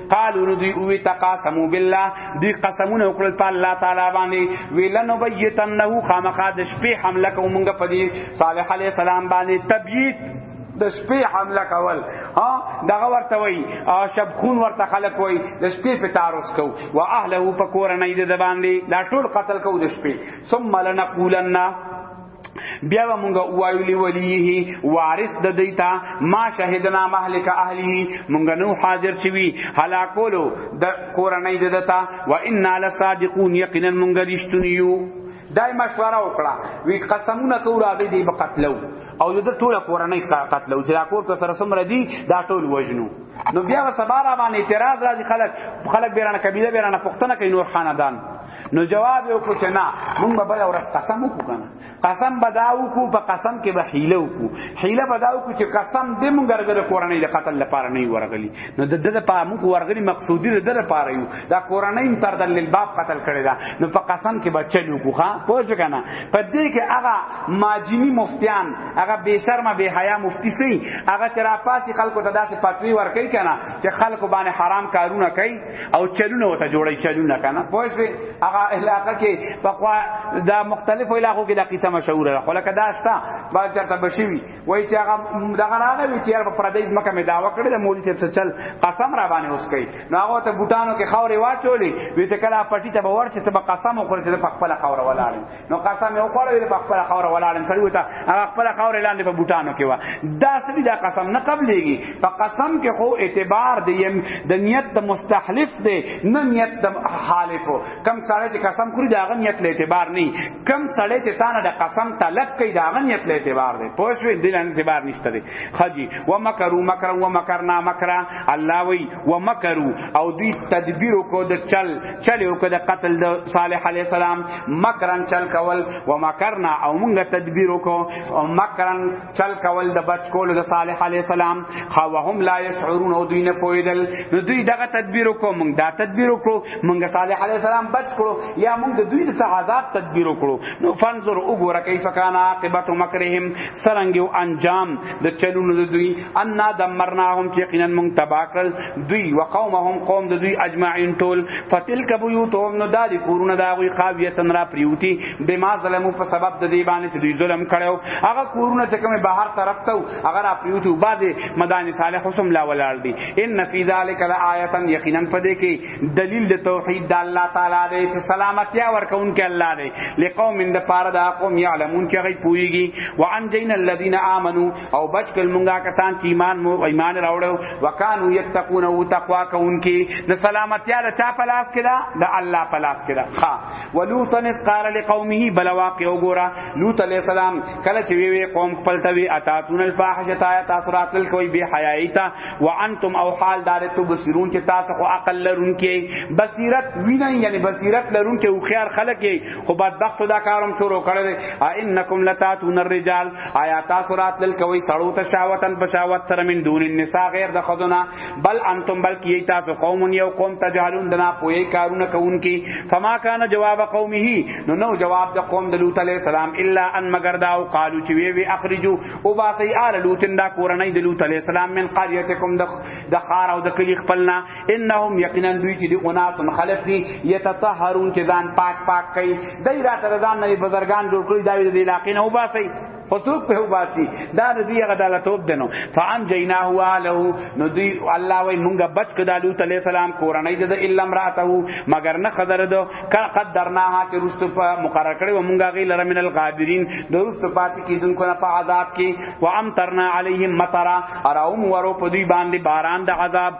Speaker 1: قالو نو دوی اوی تقاسمو بالله دوی قسمونه وکړل په الله تعالی باندې ویلنو بیتنه خامخا د شپې حمله کومګه پدی صالح علی السلام باندې تبیت د شپې حمله کول ها دغه ورته وای شب خون ورته خلق وای د شپې په تعرض کو وا اهله په کور نه دې د باندې لا ټول قتل کو د شپې ثم لنقولن بیا به مونږ وایلی ولیه وارث د دیتا ما شهدنا مهلک اهلی مونږ نو حاضر چوي هلاکولو د کورنۍ ددتا و انا لصادقون یقینا مونږ رښتونیو دای مشوره وکړه وی قسمونه کو را دي به قتلو او د ټوله کورنۍ قتلو چې راکور ته سره سمره دي دا ټول وجنو نو بیا سبا را باندې اعتراض راځي خلک خلک بیرانه کبیله بیرانه پښتنه کوي نور خاندان نو جواب یو کو چې نه مونږ به بل ورځ قسم وکړو کنه قسم بداو کو په قسم کې به حیله وکړو حیله بداو کو چې قسم دې مونږ ورګره کورنۍ د قتل لپاره نه ورغلی نو د دې لپاره مونږ ورغلی مقصودی د دې لپاره یو دا کورنۍ تر د لباب قتل کړی دا نو په قسم کې به چلو کو ها پوه شو کنه په دې کې هغه ماجنی مفتیان هغه بے شرم بے حیا مفتی سي هغه چې را پاسي خلکو ته داسې فتوی ورکړي کنه چې خلکو باندې حرام کارونه کوي او چلونه وته جوړی چلونه کنه پوه شئ هغه علاقه کې په خوا دا مختلفو علاقو کې دا قصه مشهوره ده خو لکه دا شته با چرته بشوي وای چې هغه دغه راغی وی چې په پردیس مکه مې داوا کړی د مولوی صاحب چل قسم را باندې اوس کوي نو هغه ته بوټانو کې خاورې واچولې وی چې کله پټی ته باور چې ته قسم وخورې چې په خپل خاور ولاړ نو قسم یو خوړ ویل په خپل خاور ولاړم سړی وتا هغه خپل خاور لاندې په بوټانو کې وا دا سړي دا قسم نه قبلېږي په قسم کې خو اعتبار دی د نیت د مستحلف دی نه نیت د حالف کم سړی چې قسم کړی دا غن نیت له اعتبار نه کم سړی چې تانه د قسم تلک کوي دا غن نیت له اعتبار دی پوه شو دې لاندې اعتبار نشته دی خدي و مکرو مکر و مکرنا مکرا الله وی و مکرو او دوی تدبیر کو د چل چل یو کو د قتل د صالح علی السلام مکرن چل کول و مکرنا او مونږه تدبیر کو او مکرن چل کول د بچ کول د صالح علی السلام خو وهم لا یشعرون او دوی نه پویدل نو دوی دغه تدبیر کو مونږ دا تدبیر کو مونږه صالح علی السلام بچ کړو یا مونږ د دوی د عذاب تدبیر کړو نو فنظر وګوره کیف کان عاقبت مکرهم سرنګ انجام د چلونو د دوی ان دمرناهم چې یقینا مونږ تبا کړل دوی وقومهم قوم د دوی اجمعین ټول فتلک بیوتهم نو داری کورونه دا غوی خاویتن را پریوتی بما ظلمو په سبب د دی باندې چې دوی ظلم کړو هغه کورونه چې کومه بهر طرف ته هغه را پریوتی بعد مدانی صالح حسم لا ولال دی ان فی ذلک لآیه یقینا پدې کې دلیل د توحید د الله تعالی دی چې سلامتی ورکون کې الله دی لقوم من د پاره د قوم یعلمون چې غي پویږي وان جین الذین آمنو او بچ کل مونږه کسان چې ایمان مو ایمان راوړو وکانو یتقون او تقوا کوونکی د سلامتی د چا په لاس کې ده د الله په لاس کې ده ها ولوط قال لقومه بل واقع وګورا لوط علیہ السلام کله چې وی وی قوم خپل ته وی اتاتون الفاحشه آیات اثرات کوئی بے حیائی تا وانتم او حال دار تو بصیرون چې تاسو خو عقل لرونکي بصیرت وینئ یعنی بصیرت لرونکي او خيار خلک خو بدبختو دا کارم شروع کړی دی انکم لتاتون الرجال آیا تاسو راتلل کوي سړو ته شاوتن بشاوت سره من دون النساء غیر د خدونه بل انتم بل کی تاسو قوم یو قوم تجهلون دنا پوی کارونه کوونکی فما کان جواب قومه نو نو جواب د قوم د لوط علیہ السلام الا ان مگر دا او قالو چې وی وی اخرجو او باتی آل لوط دا کورنۍ د لوط علیہ السلام من قريتکم د د خار او د کلی خپلنا انهم یقینا دوی چې دی اناس خلق دي یتطهرون چې ځان پاک پاک کوي دای را تر ځان نه بزرگان جوړ کړی دا د علاقې نه وباسي فسوق په وباسي دا د دې هغه دلتوب دنو فان جینا هو له نو دی الله وای مونږه بچ کړه لوط علی السلام کورنۍ د الا امراته مگر نه خضر دو کړه قدرناها چې رست په مقرر کړي و مونږه غی لره من الغابرین د رست پات کی دن کو نه په عذاب کې و امطرنا علیهم مطرا اراوم ورو په دوی باندې باران د عذاب